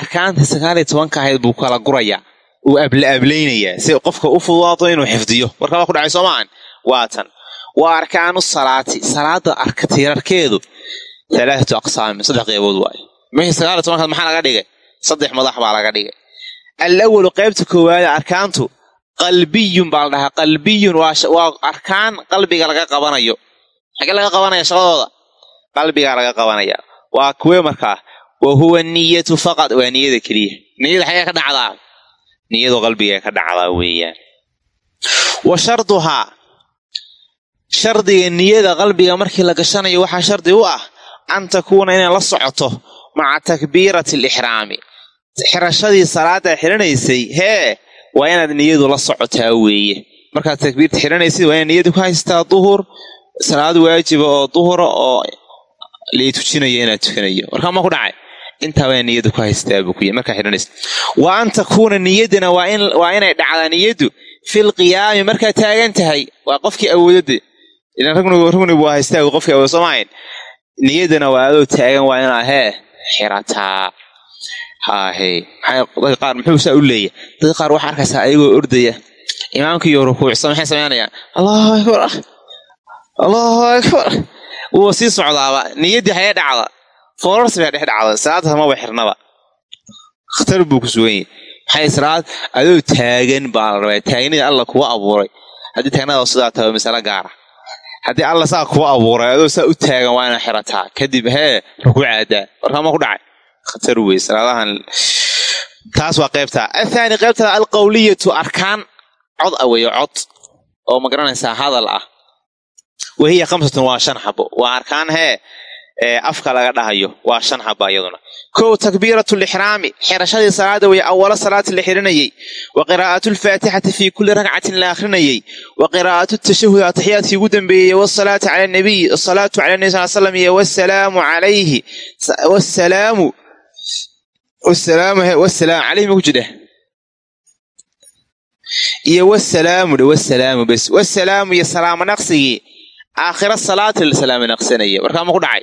Arkaantii sagaal iyo tobanka ahayd buu kala gurayaa uu ablaablaynayaa si qofka u fududaato inuu xifdiyo. Warkaa waa ku dhacay soomaan waa tan. Waa arkaanu salaati. Salaada arka tiirarkeedu alaatu aqsaamin saddex qeybood waayo mixii sagaal tobankaad maxaa laga dhigay? Saddex madax baa laga dhigay. Alawalu qaybta koowaade arkaantu qalbiyun baa la dhahaa. Qalbiyun waa arkaan qalbiga laga qabanayo. Xagee laga qabanaya shaqadooda? Qalbigaa laga qabanaya. Waa kuwee markaa wa huwa niyatu faqad waa niyada keliya. Niyada xagee ka dhacdaa niyadu qalbiga ka dhacdaa weeyaan wa sharduhaa shardiga niyada qalbiga markii la gashanayo waxaa shardi u ah an takuuna inay la socoto maca takbiirati alixraami. Xirashadii salaada xiranaysay hee waa inaad niyadu la socotaa weeye. Markaad takbiirta xiranaysid waa inaad niyadu ku haystaa duhur salaad waajiba oo duhura oo lii tujinayo inaad tukanayo. Warkaa ma ku dhacay intaabaa niyadu ku haystaa buu kuy markaa xidhanaysa. Wa an takuuna niyadana waa inay dhacdaa niyadu. Fil qiyaami markaad taagan tahay. Waa qofkii awoodade ilan rugni buu haystaa qofkii awood soo maahayn niyadana waa adoo taagan waa inaa hee xirataa haahe dadka qaar muxuu saa u leeyahy dadka qaar waxaa arkaysaa ayagoo ordaya. Imaamkiiyo rukuucsan maxay samaynayaan allahu akbar. Allahu akbar. Wuu sii socdaaba. Niyaddii hayee dhacda foorarsi baa dhex dhacda salaadta maba xirnaba khatar buu ku sugan yahy maxay salaad? Adoo taagan baa la rabaa. Taagnida alla kuwa abuuray. Haddii taagnada sidaa tahay masale gaara. Haddii alla saa kuwa abuuray adoo saa u taagan waa inaa xirataa. Kadib hee rukuucaadaa warkaama ku dhacay. Khatar wey salaadahan. Taas waa qaybta. Athaani qaybtada alqawliyatu arkaan. Cod a weeye cod. Oo ma garanaysaa hadal ah. Wahiya khamsatun waa shan xabo. Waa arkaan hee afka laga dhahayo waa shan xaba iyaduna. Kow takbiiratu lixraami xirashadii salaada weye awalo salaati la xiranayey wa qiraa'atu lfaatixati fii kulli ragcatin la akhrinayey. Wa qiraa'atu tashahud ataxiyaadkii ugu dambeeyey wasalaatu cala nabiy asalaatu cala nabi sal slam iyo wasalaamu calayhi wasalaamu wasalaamu wasalaam calayhi ma ku jidha iyo wasalaamu dhe wasalaamu bes wasalaamu iyo salaamo aakhira salaati la salaamo naqsanaya warkaa ma ku dhacay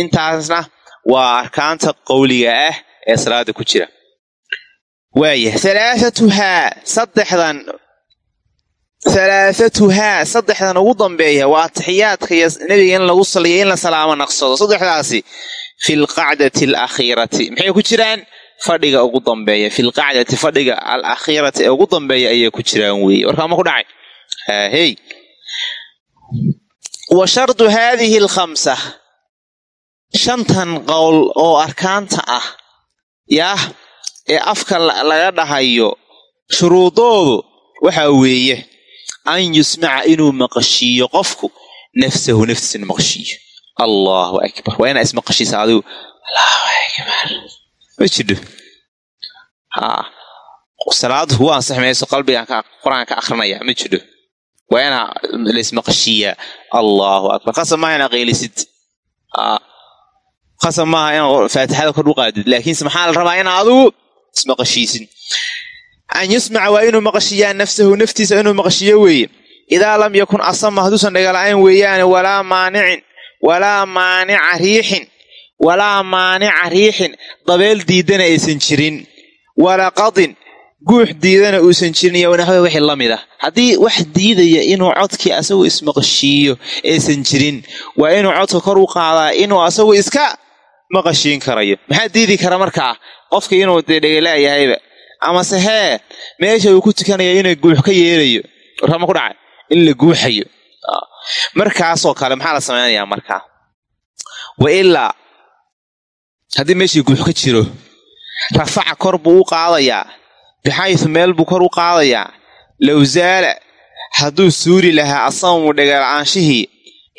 intaasna waa arkaanta qowliga ah ee salaada ku jira. Waaya halaathatuhaa saddexdan halaathatuhaa saddexdan ugu dambeeya waa atixiyaadka iyo nebiga in lagu saliyo in la salaamo naqsado. Saddexdaasi fi lqacdati alakhiirati maxay ku jiraan? Fadhiga ugu dambeeya. Fi lqacdati fadhiga alakhiirati ee ugu dambeeya ayay ku jiraan weeye warkaa ma ku dhacay? Haahey wa shardu haadihi alkhamsa shantan qowl oo arkaanta ah yaah ee afka laga dhahayo shuruudoodu waxa weeye an yusmaca inuu maqashiiyo qofku nafsahu naftiisa maqashiiyo. Allahu akbar. Waa inaa ismaqashiisa adigu allahu akbar. Ma jidho haa. Salaadu kugu ansax mayso qur'aan ka akrinaya ma jidho waa inaa laismaqashiiyaa allahu akbar. Qasab maaha inaa qaylisid qasab maaha inaa faatixada kor u qaadid laakiinse maxaa la rabaa in adigu ismaqashiisin an yusmaca waa inuu maqashiyaa nafsahu naftiisa inuu maqashiyo weeye idaa lam yakun asama hadduusan dhagala-ayn weeyaane walaa maanicin walaa maanica riixin walaa maanica riixin dabeel diidana aysan jirin qadin guux diidana uusan jirin iyo naxwe wixii la mid ah haddii wax diidaya inuu codkii asagu ismaqashiiyo aysan jirin waa inuu codka kor u qaadaa inuu asagu iska maqashiin karayo. Maxaa diidi kara markaa? Qofkii inuu dee dhegala'yahayba amase hee meesha uu ku tukanaya inuu guux ka yeelayo warkama ku dhacay in la guuxayo. Markaasoo kale maxaa la samaynayaa markaa? Wa ilaa haddii meeshii guux ka jiro rafaca kor buu u qaadayaa bixaysu meel buu kor u qaadayaa low zaala hadduu suuri lahaa asamu dhegala-aanshihii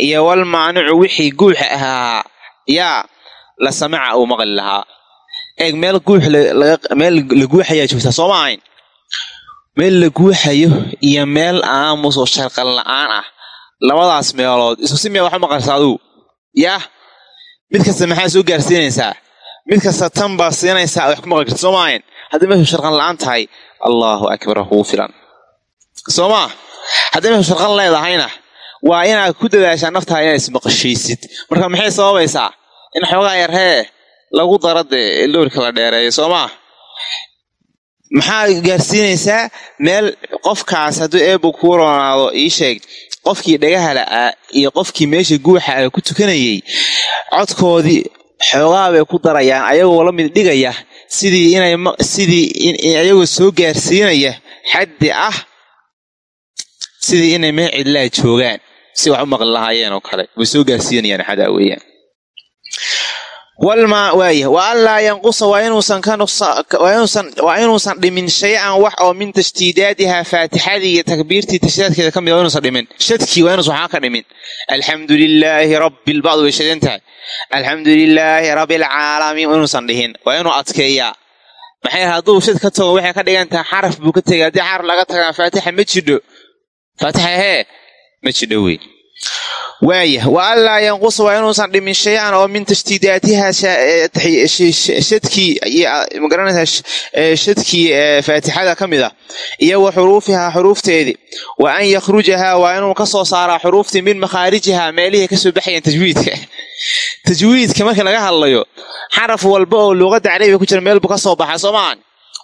iyo wal maanicu wixii guuxa ahaa yaa la samaca uu maqli lahaa. Eeg meel guux meel la guuxayaa joogtaa soo ma ahayn? Meel la guuxayo iyo meel aamus oo sharqan la'aan ah labadaas meelood isku si miyaa wax u maqalsa adugu yaah mid kasta maxaa soo gaarsiinaysaa? Mid kasta tan baa siinaysaa wax ku maqli karta soo ma ahayn? Haddii meeshu sharqan la'aan tahay allaahu akbar kugu filan. Soo maa haddii meeshu sharqan leedahayna waa inaad ku dadaashaa naftaada inaad ismaqashaysid marka maxay sababaysaa in xoogaa yar hee lagu dara dee loorka la dheereeyo soo maa maxaa gaarsiinaysaa meel qofkaas hadduu eebbu kuu roonaado ii sheeg qofkii dhagaha la'aa iyo qofkii meesha guuxa ah ku tukanayey codkoodii xoogaa bay ku darayaan ayagoo la mid dhigaya sidii inay sidii ayagoo soo gaarsiinaya xaddi ah sidii inay meel cidlaa joogaan si wax u maqli lahaayeen oo kale way soo gaarsiinayaan xadaa weeyaan walmaa waaya wa an laa yanqusa waa inuusan dhimin shay-an wax oo min tashdiidaatihaa faatixadii iyo takbiirtii tashdiidaadkeeda ka mid waa inuusan dhimin. Shadkii waa inuusan waxaa ka dhimin. Alxamdu lilaahi rabbi bacdu way shadan tahay. Alxamdu lilaahi rabbi alcaalamiin waa inuusan dhihin waa inuu adkeeyaa. Maxay hadduu shad ka tago waxay ka dhigan tahay xaraf buu ka tegay haddii xaraf laga tagaa faatixa ma jidho. Faatixa hee ma jidho wey waaya. Wa anlaa yanqusa waa inuusan dhimin shay-an oo min tashdiidaatiha shadkii ma garanaysaa shadkii faatixada ka mid ah iyo wa xuruufihaa xuruufteedii wa an yakhrujahaa waa inuu ka soo saaraa xuruuftii min makhaarijihaa meelihii ka soo baxayaan tajwiidka. <laughs> Tajwiidka marka laga hadlayo xaraf walba oo luuqadda carabiga ku jira meel buu ka soo baxay soo maan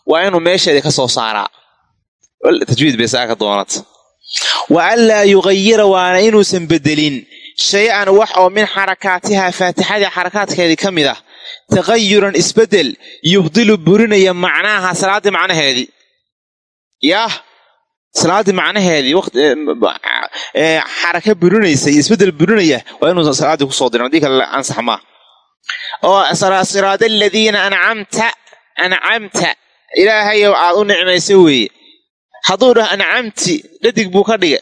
waa inuu meesheedii ka soo saaraa. Tajwiid bay saa ka doonata wa an laa yuqayira waana inuusan bedelin shay-an wax oo min xarakaatihaa faatixadii xarakaadkeedii ka mid ah taqayuran isbeddel yubdilu burinaya macnaaha salaaddii macnaheedii yaah salaaddii macnaheedii xaraka burinaysa iyo isbeddel burinaya waa inuusan salaaddii ku soo dirin haddii kale ansax maa oo siraada aladiina ancamta ancamta ilaahayow aad u nicmaysa weeye hadduu dhaho ancamti dhadig buu ka dhiga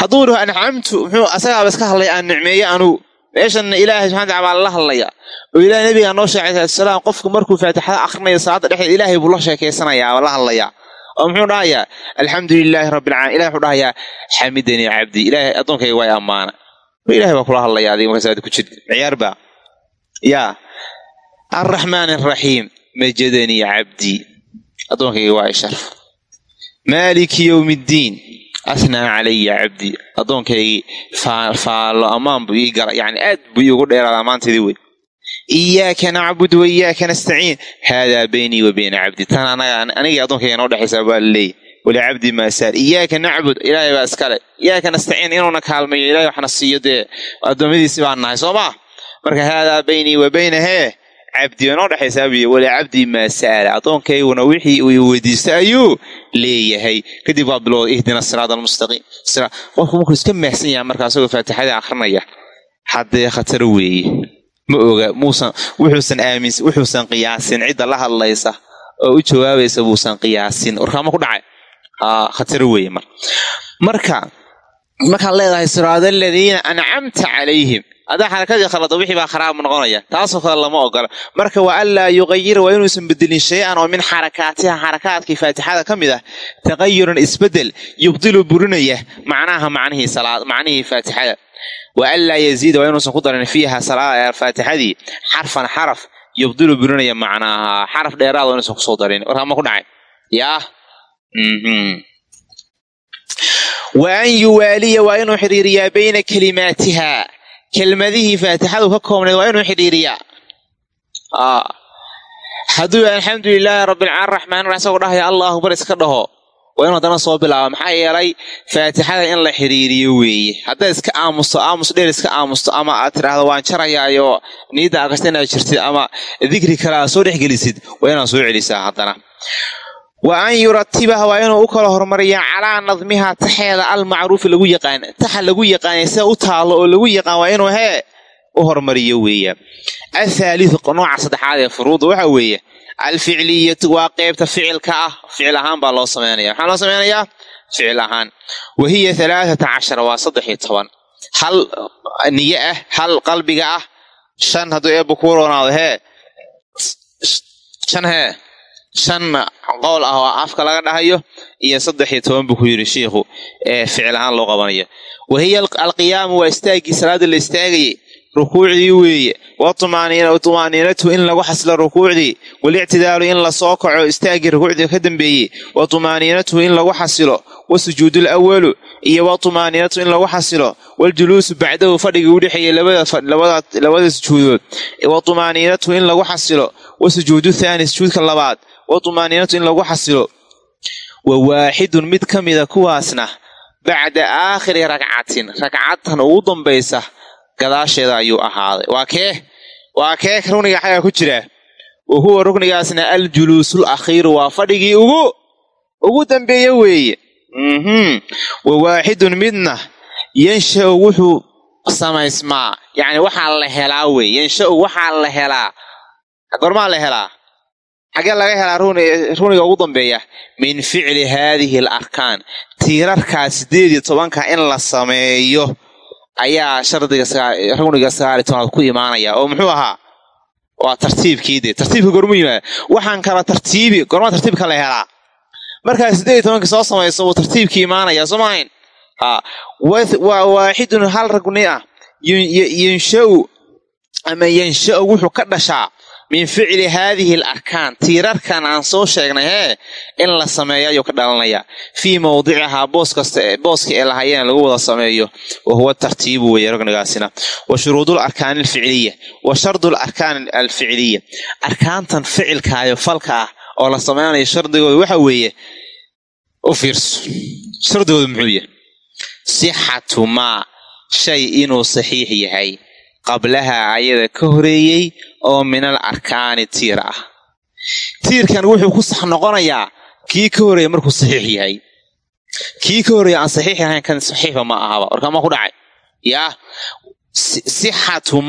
hadduu dhaho ancamtu muxuu asagaaba iska hadlaya aan nicmeeyo anugu meeshanna ilaahay subxana tacala baa lala hadlaya oo ilahay nabigaa noo sheegay salatusalaam qofku markuu faatixada akhrinayo salaadda dhexdeed ilaahay buu la sheekaysanayaa oo la hadlayaa. Oo muxuu dhahayaa alxamdu lilaahi rabbi alcalamin ilahay wuxuu dhahayaa xamidanii cabdi. Ilaahay addoonkayga waa ammaana. Ilahay baa kula hadlaya adiga markaa salaada ku jirta ciyaar baa. Yaa alraxmaan alraxiim majadanii cabdii addoonkayga waa isharf maaliki yowmi iddiin asnaa calaya cabdii addoonkaygii faallo ammaan buu ii gala yani aad buu iigu dheeraada ammaanteedii wey iyaaka nacbud wa iyaaka nastaciin. Haadaa beynii wa beyna cabdi. Tan anigii addoonkayga noo dhexaysaa baa laleeyay walicabdi maasaal iyaaka nacbud ilaahay baa iskale iyaaka nastaciin inuuna kaalmayo ilahay waxna siiyo dee addoommadiisi baan nahay soo maa marka haadaa beynii wa beyna hee cabdi bay noo dhexaysaa buy walicabdi maa sa'ala addoonkayguna wixii uu weydiistay ayuu leeyahay. Kadib waa bilowda ihdina siraada almustaqiim qofku markuu iska maahsan yaha markaa isagoo faatixadii akrinaya haddee khatar weeye. Ma oga muusan wuxuusan aaminsan wuxuusan qiyaasin. Cidda la hadlaysa oo u jawaabaysa buusan qiyaasin. Warkaama ku dhacay khatar weeye mar marka markaad leedahay siraada aladiina ancamta calayhim. Haddaa xarakadii khalada wixii baa kharaab noqonaya. Taasoo kale lama ogola. Marka wa an laa yuqayira waa inuusan bedelin shay-an oo min xarakaatiha xarakaadkii faatixada ka mid ah. Taqayuran isbeddel yubdilu burinaya macnaha macnihii salaad macnihii faatixada. Wa an laa yaziida waa inuusan ku darin fiiha faatixadii. Xarfan xaraf yubdilu burinaya macnaaha xaraf dheeraad waa inuusan ku soo darin. Warkaama ku dhacay? Yaah wa an yuwaaliya waa inuu xiriiriyaa bayna kalimaatiha kelmadihii faatixadu ka koobnayd waa inuu xidhiiriyaa hadduu alxamdu lilaahi rabbilcaalamiin raxmaan raxiim isagoo dhahaya allahu akbar iska dhaho waa inuu haddana soo bilaaba maxaa yeelay faatixada in la xidhiiriyo weeye haddaad iska aamusto aamus dheer iska aamusto ama aad tidhaahdo waan jarayaayo niidda aqrista inaad jirtid ama dikri kale aad soo dhexgelisid waa inaad soo celisaa haddana wa an yuratibaha waa inuu u kala hormariyaa calaa nadmiha taxeeda almacruufi lagu yaqaan. Taxa lagu yaqaanay sida u taallo oo lagu yaqaan waa inuu hee u hormariyo weeya. Athaaliu nooca saddexaad ee furuuda waxa weeye alficliyatu waa qeybta ficilka ah ficil ahaan baa loo samaynaya maxaa loo samaynayaa ficil ahaan. Wa hiya halaathata cashara waa saddex iyo toban. Hal niye ah hal qalbiga ah shan hadduu eebba kuu roonaado hee shan hee shan qowl ah oo afka laga dhahayo iyo saddex iyo toban buu ku yidhi shiikhu ee ficil ahaan loo qabanayo. Wa hiya alqiyaamu waa istaaggii salaada la istaagayay rukuucdii weeye. Watumaniinatu in lagu xasilo rukuucdii. Walictidaalu in la soo kaco istaaggii rukuucdii ka dambeeyey. Wa tumaaniinatu in lagu xasilo wasujuudu lawalu iyo watumaaninatu in lagu xasilo waljuluusu bacdahu fadhigii udhexeeyey labada sujuudood. Wa tumaaniinatu in lagu xasilo wasujuudu thaani sujuudka labaad wa tumaaniinatu in lagu xasilo. Wa waaxidun mid ka mida kuwaasna bacda aakhiri ragcatin ragcadtan ugu dambaysa gadaasheeda ayuu ahaaday. Waa kee? Waa kee rugniga xagaa ku jira? Wa huwa ruknigaasna aljuluusul akhiiru waa fadhigii ugu ugu dambeeye weeye. Wa waaxidun midna yanshau wuxuu samaysmaa. Yacni waxaa la helaa wey yanshau waxaa la helaa. Gormaa la helaa xagee laga helaa runiga ugu dambeeya min ficli haadihi al arkaan tiirarkaa sideed iyo tobanka in la sameeyo ayaa shardiga runiga sagaal iyo tobnaad ku imaanaya. Oo muxuu ahaa? Waa tartiibkii dee. Tartiibka gormu yimaada waxaan kala tartiibi gormaa tartiibka la helaa. Markaa sideed iyo tobankii soo samayso wuu tartiibkii imaanaya soo maahayn ha waa waaxidun hal ragni ah. Yanshau ama yanshau wuxuu ka dhashaa min ficli haadihi alarkaan tiirarkan aan soo sheegnay hee in la sameeyo ayuu ka dhalanayaa fii mawdicihaa boos kasta booska ee lahayeen lagu wada sameeyo wa huwa tartiibu weeye ragnigaasina wa shuruudul arkaan alficiliya wa shardul arkaan alficiliya arkaantan ficilkaayo falka ah oo la sameynayo shardigooda waxa weeye u fiirso. Shardigooda muxuu yahay sixatu maa shay inuu saxiix yahay qablaha ayada ka horeeyey oo minal arkaani tiir ah. Tiirkan wuxuu ku sax noqonayaa kii ka horreeya markuu saxiix yahay. Kii ka horreeya aan saxiix ahayn kan saxiixa ma ahaba. Warkamaa ku dhacay. Yaa sixatu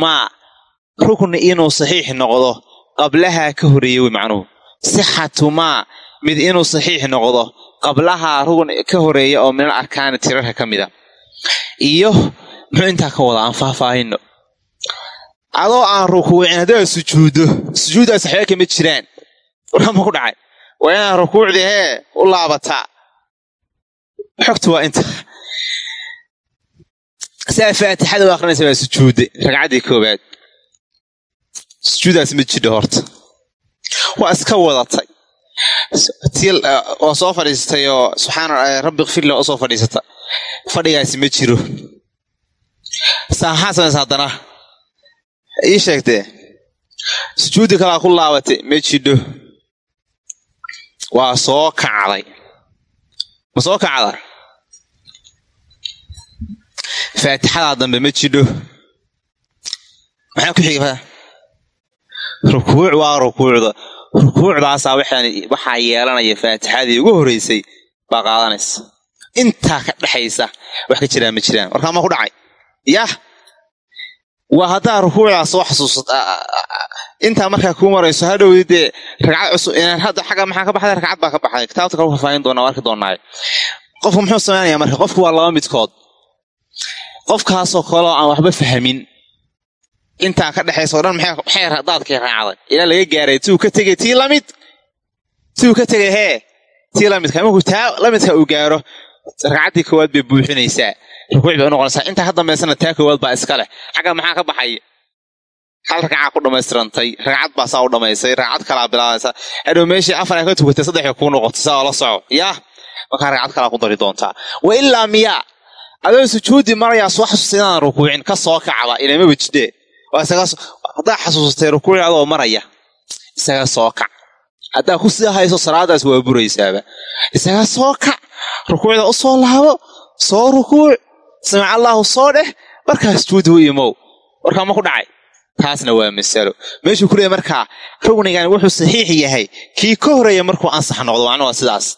rukni inuu saxiix noqdo qablahaa ka horeeye wey macnuhu. Sixatu maa mid inuu saxiix noqdo qablahaa rugn ka horreeya oo minal arkaani tiirarka ka mida iyo muxuu intaa ka wada aan faahfaahino adoo aan rukuucin haddaad sujuuddo sujuuddaas waxba kama jiraan warama ku dhacay. Waa inaad rukuucdii hee u laabataa. Xogtu waa inta. Saa faatixada u akrinaysa waa sujuudde ragcaddii koowaad. Sujuuddaas ma jidho horta. Waa iska wadatay. Waa soo fadhiisatay oo subxaana rabbi kfirla oo soo fadhiisata fadhigaasi ma jiro. Saa samaysa haddana ii sheegtee sujuudi kalaa ku laabatay ma jidho. Waa soo kacday. Ma soo kacda faatixadaa dambe ma jidho. Maxaa ku xiga rukuuc waa rukuucda. Rukuucdaasaa waxaa yeelanaya faatixadii ugu horreysay baa qaadanaysa. Intaa ka dhexaysa wax ka jiraan ma jiraan. Warkaa ma ku dhacay? Yah waa haddaa rukuucdaa soo xasuusat intaa markaa kuu marayso hadhowdi dee ragcad cusub hadda xagga maxaa ka baxday ragcad baa ka baxday. Kitaabta kale faafaahin doona arki doonaayo qofku muxuu sameynaya marka? Qofku waa laba midkood. Qofkaasoo kaleo aan waxba fahmin intaa ka dhexaysa o dhan maxay daadkii raacday ilaa laga gaaray tii uu ka tegay tii la mid. Tii uu ka tegay hee tii lamidka. Markuu taa lamidka uu gaaro ragcaddii koowaad bay buuxinaysaa rukuuc bay unoqonaysaa intaa ka dambaysana taa koowaad baa iska leh. Xagga maxaa ka baxay? Hal ragcaa ku dhammaystirantay. Ragcad baa saa u dhammaysay. Ragcad kalaa bilaabaysa hadhow meeshii afar ka tukatay saddexay kuu noqotay saa oo la soco. Yaa markaa ragcad kalaa ku dari doontaa. Wa ilaa miyaa adoo sujuudi marayaa soo xasuustay inaan rukuucin ka soo kacba ilamaba jidhee haddaa xasuusatay rukuuci adoo maraya isaga soo kac. Haddaa ku sii hayso salaadaas waa buraysaaba. Isaga soo kac. Rukuucda u soo laabo soo rukuuc samic allaahu soo dheh markaas juudi u imow. Warkaa ma ku dhacay. Taasna waa masalo. Meeshuu ku markaa rugnigan wuxuu saxiix yahay. Kii ka horreeya markuu ansax noqdo macna waa sidaas.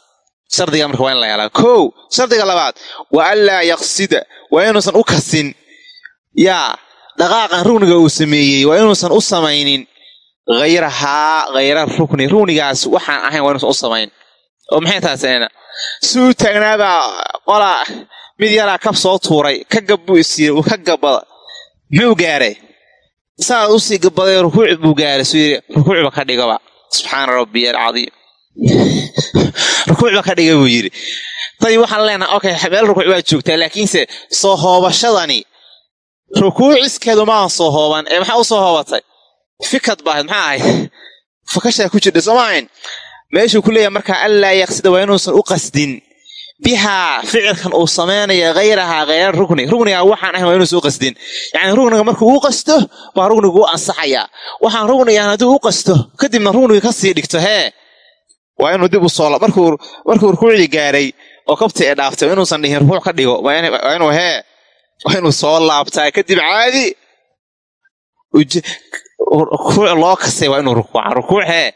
Shardiga marka waa in la helaa kow shardiga labaad wa anlaa yaqsida waa inuusan u kasin. Yaa dhaqaaqan rugniga uu sameeyey waa inuusan u samaynin. Hayrahaa hayra rukni rugnigaas waxaan ahayn waa inuusan u samayn. Oo maxay taasena si u taagnaabaa qolaa mid yaraa kab soo tuuray ka gab buu ka gabbada muxuu gaaray? Saa u sii gabbaday rukuuc buu gaaray suu yidhi rukuucba ka dhigaba subxaana rabbiya alcadiim. Rukuucba ka dhiga buu yidhi. Dayib waxaan leenahay okay meel rukuuc waa joogtaa laakiinse soo hoobashadani rukuuciskeedu maaha soo hooban ee maxaa u soo hoobatay? Fikad baahayd maxaa ahayd? Fakashaa ku jirta sooma ahayn? Meeshuu ku leeyahay markaa anlaa yaqsida waa inuusan u qasdin bihaa ficilkan uu samaynaya hayrahaa hayra rukni rukniga waxaan ahayn waa inuusan u qasdin. Yacni rukniga markuu u qasto baa ruknigu u ansaxayaa. Waxaan ruknigan hadduu u qasto kadibna rukniga ka sii dhigto hee. Waa inuu dib u soo markuu rukuucdii gaaray oo kabti ee dhaaftay waa inuusan dhihin rukuuc ka dhigo. Waa inuu hee. Waa inuu soo laabtaa. Kadib caadi rukuuc loo kasay waa inuu rukuuca rukuuc hee.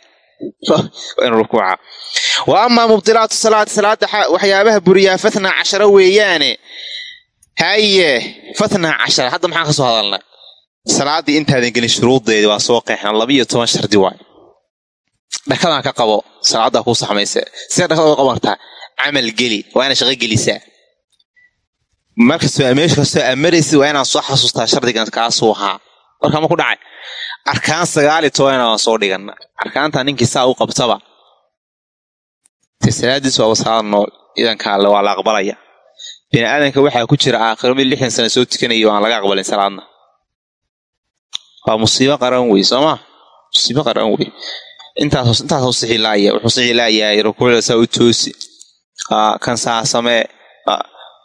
Waa inuu rukuuca wa amaa mubdilaatu salaati salaada waxyaabaha buriyaa fatnaa cashara weeyaane. Haye fatnaa cashara. Hadda maxaan ka soo hadalnay. Salaaddii intaadan gelin shuruuddeedii waa soo qeexan. Labiiyo toban shardi waay. Dhakadaan ka qabo salaaddaa kuu saxmaysa sida dhakada uga qabartaa camal geli. Waa shaqo gelisaa. Markastoo meesha kastoo amaraysid waa inaad soo xasuustaa shardigan kaasuu ahaa. Warkaa ma ku dhacay? Arkaan sagaal iyo tobanna waan soo dhigana arkaanta ninkii saa u qabtaba salaadiis waaba salaad nool idanka alle waa la aqbalaya. Bini aadanka waxaa ku jira aakhiro mid lixdan sana soo tukanayo aan laga aqbalin salaadna. Waa musiibo qaran wey soo maa musiibo qaran wey intaas sixilaaya wuxuu sixilaayahay rukuucda saa u toosi. Kan saa samee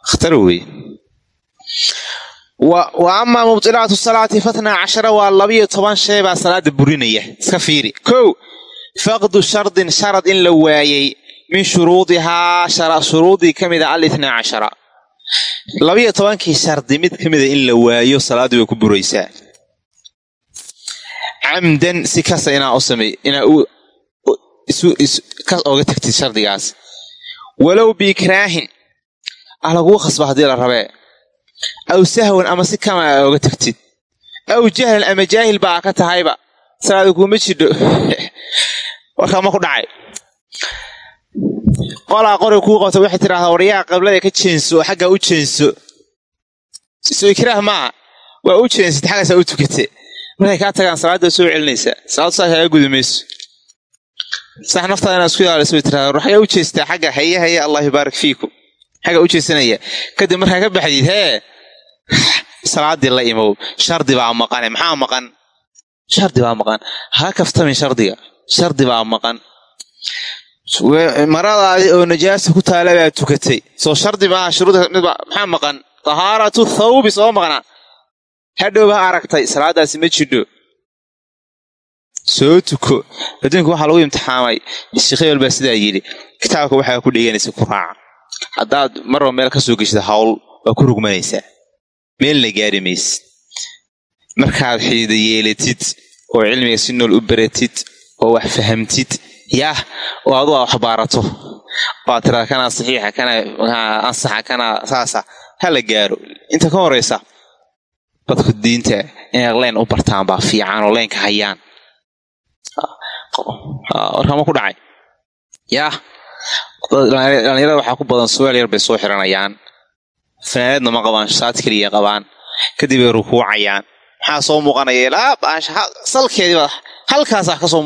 khatar wey wa amaa mubdilaatu salaati fatnaa cashara waa labiyo toban shay baa salaada burinaya. Iska fiiri. Kow faqdu shardin sharad in la waayey min shuruudihaa shuruudii ka mida al itnaa cashara. Labiyo tobankii shardi mid ka mida in la waayo salaaddii way ku buraysaa. Camdan si kasta inaa u samey inaa kas oga tagtid shardigaas. Walow biikraahin ah laguu khasba haddii la rabee. Aw sahwan ama si kama a oga tagtid. Aw jahlan ama jaahil baa ka tahayba salaada kuuma jidho. <laughs> Warkaa ku dhacay qolaa qori kuu qabta waxay tidhahdaa waryaa qablada ka jeenso oo xaggaa u jeenso. Soo ikraah waa u jeensata xaggaasaa u tukate markay kaa tagaan salaadda soo celinaysaa salaaddu saa kaaga gudi mayso sax naftaada inaad isku ilaaliso way tirahdaa war xaggaa u jeestaa xagga haye haye allah yubaarik fiikum xaggaa u jeesanaya. Kadib markaa ka baxdid hee salaadii la imow shardi baa maqane maxaa maqan? Shardi baa maqan. Ha kaftamin shardiga. Shardi baa maqan maradaadi oo najaasa ku taala baa tukatay. Soo shardi maaha shuruuda midba maxaa maqan? Tahaaratu thawbi soo maqna hadhowba aragtay salaadaasi ma jidho. Soo tuko. Adduunka waxaa lagu imtixaamay. Sheekh hebel baa sidaa yidhi kitaabka waxaa ku dheganaysa ku haddaad marba meel ka soo geshida hawl waa ku rugmanaysaa. Meelna gaari maysid markaad xiida yeelatid oo cilmiga si nool u baratid oo wax fahamtid yah oo adu aa wax baarato waad tiraa kanaa saxiixa kanaa ansaxa kanaa saasa. Ha la gaaro. Inta ka horaysa dadku diinta inay leen u bartaan baa fiican oo leenka hayaan. Warkama ku dhacay? Yaah dhalinyarada waxaa ku badan suweel yar bay soo xiranayaan. Fanaanadna ma qabaan shaati keliya qabaan. Kadib bay rukuucayaan. Maxaa soo muuqanaya salkeediiba halkaasa ka soo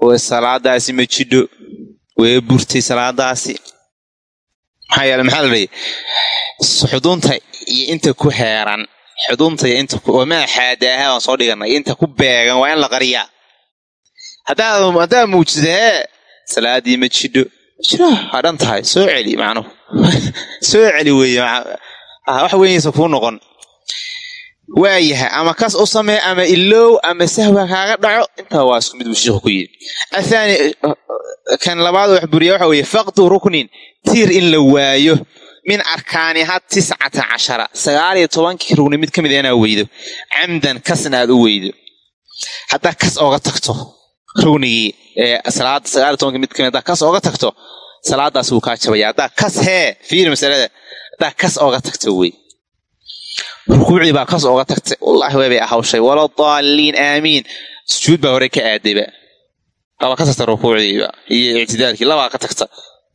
way salaadaasi ma jidho? Way burtay salaadaasi? Maxaa yeele maxaa la dhihi xudunta iyo inta ku heeran xudunta iyo inta wamaa xaadaaha baan soo dhiganay inta ku beegan waa in la qariyaa. Haddaa muujidee salaadii ma jidho? Jiro hadhan tahay soo celi macnuhu. <laughs> Soo celi weeye wax weynaysa kuu noqon waayahay ama kas u samee ama ilow ama sahwa kaaga dhaco intaa waa isku mid buu shiiku ku yidhi. Athaani kan labaad wax buriya waxa weeye faqdu ruknin tiir in la waayo. Min arkaaniha tiscata cashara. Sagaal iyo tobankii rugni mid ka mid a inaa weydo. Camdan kasna aad u weydo. Haddaa kas ooga tagto rugnigii salaada sagaal iyo tobankii mid ka mid haddaa kas ooga tagto salaadaas wuu kaa jabaya haddaa kas hee fiiri masalada haddaa kas ooga tagto wey rukuucdii baa kas ooga tagtay. Wallaahi weebay ahawshay. Wala daaliin aamiin. Sujuud baa hore ka aadayba labaa ka tagta rukuucdiiba iyo ictidaalkii labaa ka tagta.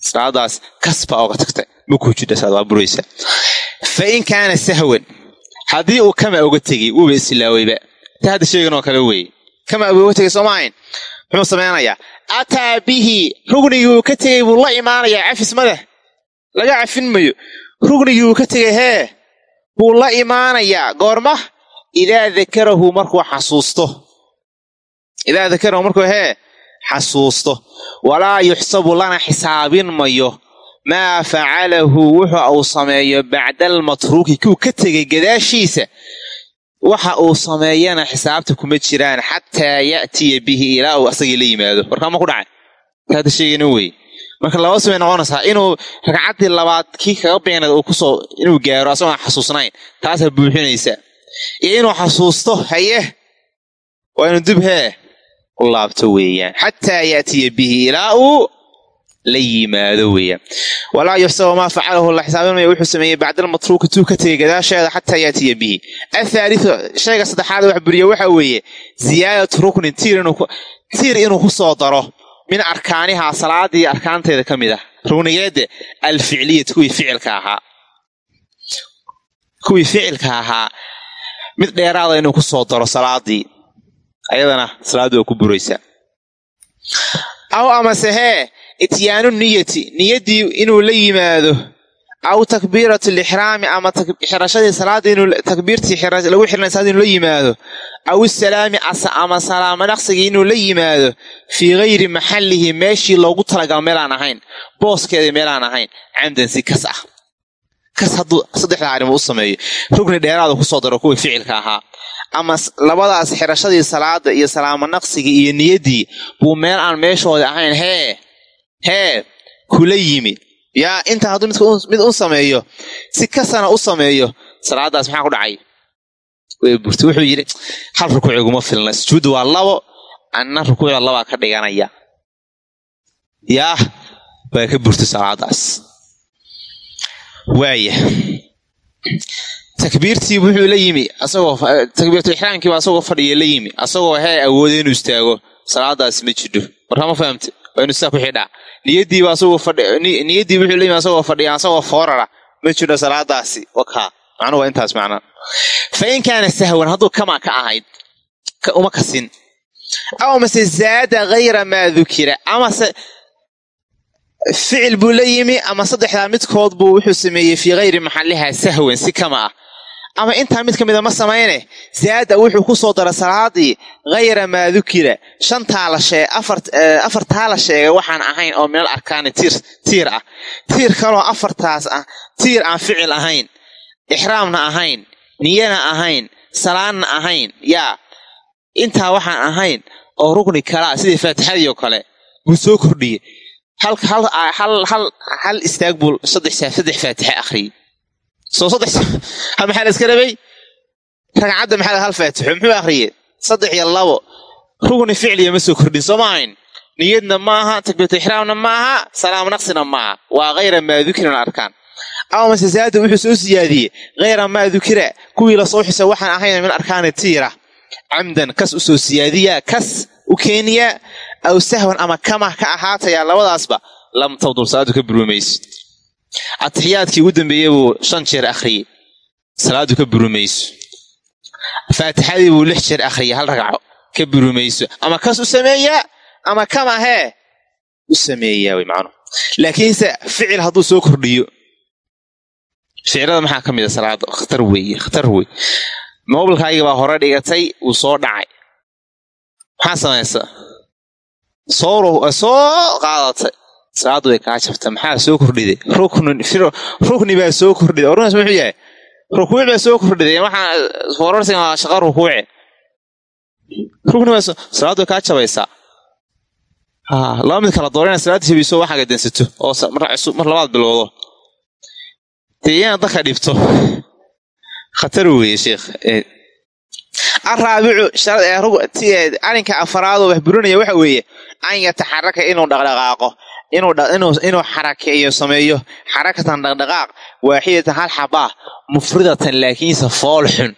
Salaadaas kas baa ooga tagta makuu jidha salaad waa buraysa fa in kaana sahwan haddii uu kama oga tegey wuuba islaaweyba ta hadda sheegan oo kale weeye kama oga tegay soo maahayn muxuu samaynayaa ataa bihi rugnigii uu ka tegey buu la imaanayaa cafis madeh laga cafin mayo. Rugnigii uu ka tegay hee buu la imaanayaa goorma idaa dakarahu markuu xasuusto. Idaa dakarahu markuu hee xasuusto. Walaa yuxsabu lana xisaabin mayo. Maa facalahu wuxa uu sameeyo bacda almatruuki kuu ka tegay gadaashiisa. Waxa uu sameeyana xisaabta kuma jiraan xataa ya'tiya bihi ilaa uu asagii la yimaado. Warkaama ku dhacay? Taada sheegana weye marka laba samay noqonaysaa inuu ragcaddii labaad kii kaga beenad uu ku soo inuu gaaro asagoo aan xasuusnayn taasaa buuxinaysa iyo inuu xasuusto haye waa inuu dib hee u laabto weeyaan. Xataa ya'tiya bihi ilaa uu la yimaado weeyaan. Walaa yuxsabu maa facalahu la xisaabinmaya wuxuu sameeyey bacda almatruuki tuu ka tegay gadaasheeda xataa yaatiya bihi. Athaaliu shayga saddexaad wax buriya waxa weeye ziyaadatu ruknin tiir inuu ku soo daro min arkaanihaa salaadii arkaanteeda ka mid ah rugnigeede alficliyat kuwii ficilka ahaa. Kuwii ficilka ahaa mid dheeraada inuu ku soo daro salaadii ayadana salaadii waa ku buraysaa. Aw amase hee ityaanu niyati niyaddii inuu la yimaado aw takbiirat lixraami ama xirashadii salaada inuu takbiirtii lagu xirnay salaada inuu la yimaado aw isalaami ama salaamo naqsigii inuu la yimaado fii gayri maxallihi meeshii loogu talagalo meelaan ahayn booskeeda meelaan ahayn camdan si kas ah kas hadduu saddexdaa arrimo u sameeyo rugni dheeraadu ku soo daro kuwii ficilka ahaa ama labadaas xirashadii salaada iyo salaamo naqsigii iyo niyaddii buu meel aan meeshooda ahayn hee hee kula yimi yaa intaa hadduu mid u sameeyo si kasana u sameeyo salaadaas maxaa ku dhacay? Way wuxuu yidhi hal rukuuc iguma filna sujuudda waa labo anna rukuucda labaa ka dhiganaya. Yaah waa ka burtay salaadaas. Waaya takbiirtii wuxuu la yimi asagoo takbiirtul ixraamkiiba asagoo fadhiya la yimi asagoo hee awooda inuu istaago salaadaas ma jidho. Markaa ma fahamte waa inu sidaa ku xidhaa niyadiiba asagoo fadhniyadii wuxuu la yimi asagoo fadhiya asagoo foorara ma jidho salaadaasi. Wakaa macnuhu waa intaas macnaa fa in kaana sahwan hadduu kamaa ka ahayd uma kasin. Aw mase zaada hayra maa dukira amase ficil buu la yimi ama saddexdaa midkood buu wuxuu sameeyey fii hayri maxalliha sahwan si kama ah ama intaa mid ka mida ma samayne. Zaada wuxuu ku soo dara salaadii hayra maa dukira shantaa la shee afartaa la sheegay waxaan ahayn oo minal arkaani tiir ah. Tiir kaloo afartaas ah tiir aan ficil ahayn. Ixraamna ahayn niyana ahayn salaanna ahayn yaa. Intaa waxaan ahayn oo rukni kalaa sidii faatixadii oo kale buu soo kordhiyey. Hal istaag buu saddex faatixe akhriyey soo saddex maxaa la iska rabay? Ragcadda maxaa hal faatixo muxuu akhriyey saddex iyo labo. Rugni ficliya ma soo kordhin soo ma ahayn? Niyadna maaha takbiiratu ixraamna maaha salaam naqsina maaha waa hayra maa dukira arkaan. Aw mase zaada wuxuu soo siyaadiyey. Hayra maa dukira kuwii la soo xisa waxaan ahayn min arkaani tiira. Camdan kas u soo siyaadiyaa kas u keeniyaa aw sahwan ama kamah ka ahaatayaa labadaasba lam tabdul salaadu ka burumayso atixiyaadkii ugu dambeeyey buu shan jeer akhriyey salaadu ka burumayso faatixadii buu lix jeer akhriyay hal ragco ka burumayso ama kas u sameeyaa ama kama hee u sameeyaa way macnuhu laakiinse ficil hadduu soo kordhiyo. Ficilada maxaa ka mid a salaada khatar weeye khatar wey mobilkaaygii baa hore dhigatay wuu soo dhacay. Maxaa samaysa soo soo qaadatay salaadu way kaa jabta maxaa soo kordhiday rukni baa soo kordhiday ornas muxuu yahay rukuuc baa soo kordhiday waxaa forarsiga waa shaqa rukuuce rukni way kaa jabaysaa laba mid kala doora inaad salaada jabiso waxaa gadansato oo mar labaad bilowdo. Dee inaad dadka dhibto. Khatar weeye sheekh araabicu arrinka afaraadoo wax burinaya waxa weeye an yataxaraka inuu dhaqdhaqaaqo inuu xarakeeyo sameeyo xarakatan dhaqdhaqaaq waaxidatan hal xabaa mufridatan laakiinse foolxun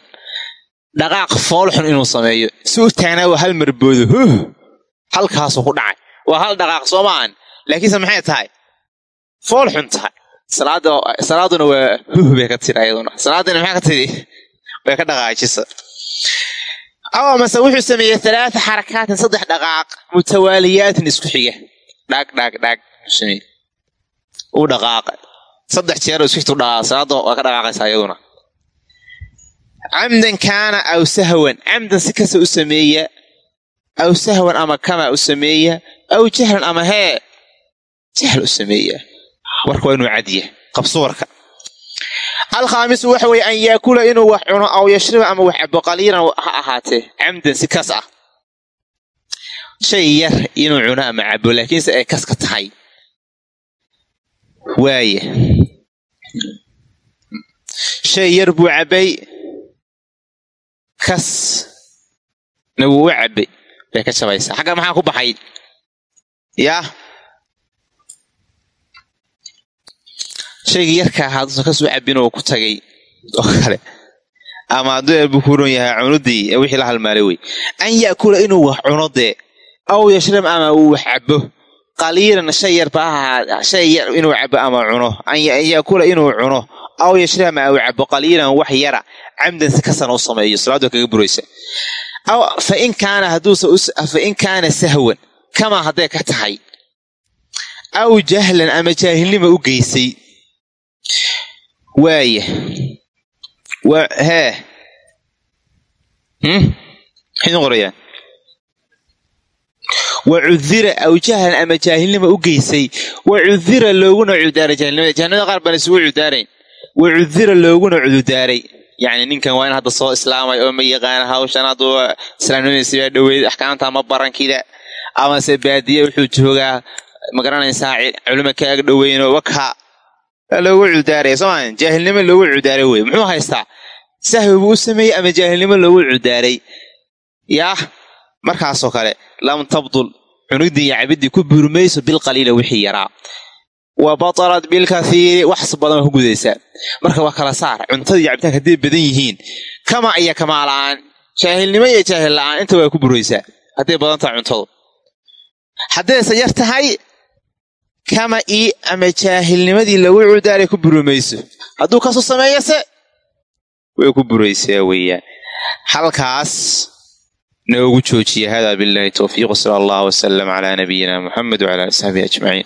dhaqaaq foolxun inuu sameeyo. Si u taagnaa waa hal marboodo huh? Halkaasuu ku dhacay. Waa hal dhaqaaq soo maahan laakiinse maxay tahay? Foolxun tahay. Salaaduna waa huh bay ka tiri ayaduna. Salaadina maxay ka tiri way ka dhaqaajisa. Aw wuxuu sameeyey alaaa xarakaatin saddex dhaqaaq mutawaaliyaatin isku xiga dhaag dhaag dhaag u dhaqaaqa saddex jeeroo isku xigta u dhaqaaqa salaada waa ka dhaqaaqaysa iyaduna camdan kaana aw sahwan. Camdan si kasta u sameeya aw sahwan ama kama u sameeya aw jahlan ama hee. Jahl u sameeya warka waa inuu cadiya qabso warka. Alkhaamisu waxa weeye an yaakula inuu wax cuno aw yashriba ama wax cabo qaliilan ha ahaatee. Camdan si kas ah shay yar inuu cuno ama cabo laakiinse ay kaska tahay. Waaya shay yar buu cabbay kasna wuu u cabbay bay ka jabaysaa xagga maxaa ku baxay? Yaa shaygii yarka ahaa haduusan ka soo cabin oo ku tagay. Oo kale. Ama hadduu eebuu ku ron yahay cunudii wixii la halmaalay wey an ya'kula inuu wax cuno dee aw yashrab ama uu wax cabo qaliilan shay yarba ahaa shay yar inuu cabo ama cuno. An yakula inuu cuno. Aw yashrab ama uu cabo qaliilan wax yara. Camdan si kasana u sameeyo salaadu kaga buraysa. Fain kaana haduusafain kaana sahwan kamaa hadday ka tahay. Aw jahlan ama jaahilnima u geysay. Waaya hee. Maxay qorayaan wa cudira aw jahlan ama jaahilnima u geysay. Wa cudira looguna cudaaray jaahilnimada jaahilnimada qaar baan isugu cudaarayn. Wa cudira looguna cududaaray. Yacni ninkan waa in hadda soo islaamay oo ma yaqaana hawshan hadduu islaamnimadiisi baa dhaweyd axkaamta ma barankida. Amase baadiye wuxuu joogaa ma garanaysaa culimo ka ag dhoweyno waka loogu cudaaraya soo maa jaahilnimo loogu cudaaray wey muxuu haystaa? Sahwi buu u sameeyey ama jaahilnimo loogu cudaaray? Yaah markaasoo kale lam tabdul cunugdii iyo cabidii ku burmayso bilqaliila wixii yaraa. Wa batalat bilkathiiri wax badan waa ku gudaysaa marka waa kala saar cuntada cabitaanka hadday badan yihiin kama iyo kamaa jaahilnimo iyo jaahil la'aan inta waa ku buraysaa. Hadday badan tahay cuntadu. Haddayse yar tahay kama ii ama jaahilnimadii lagu cudaaray ku burumayso hadduu kasu sameeyase way ku buraysaa weeyaan. Halkaas noogu joojiya hada billahi towfiiq sala allah wasalam calaa nabiyina muxamed wcala ali saxbihi ajmaciin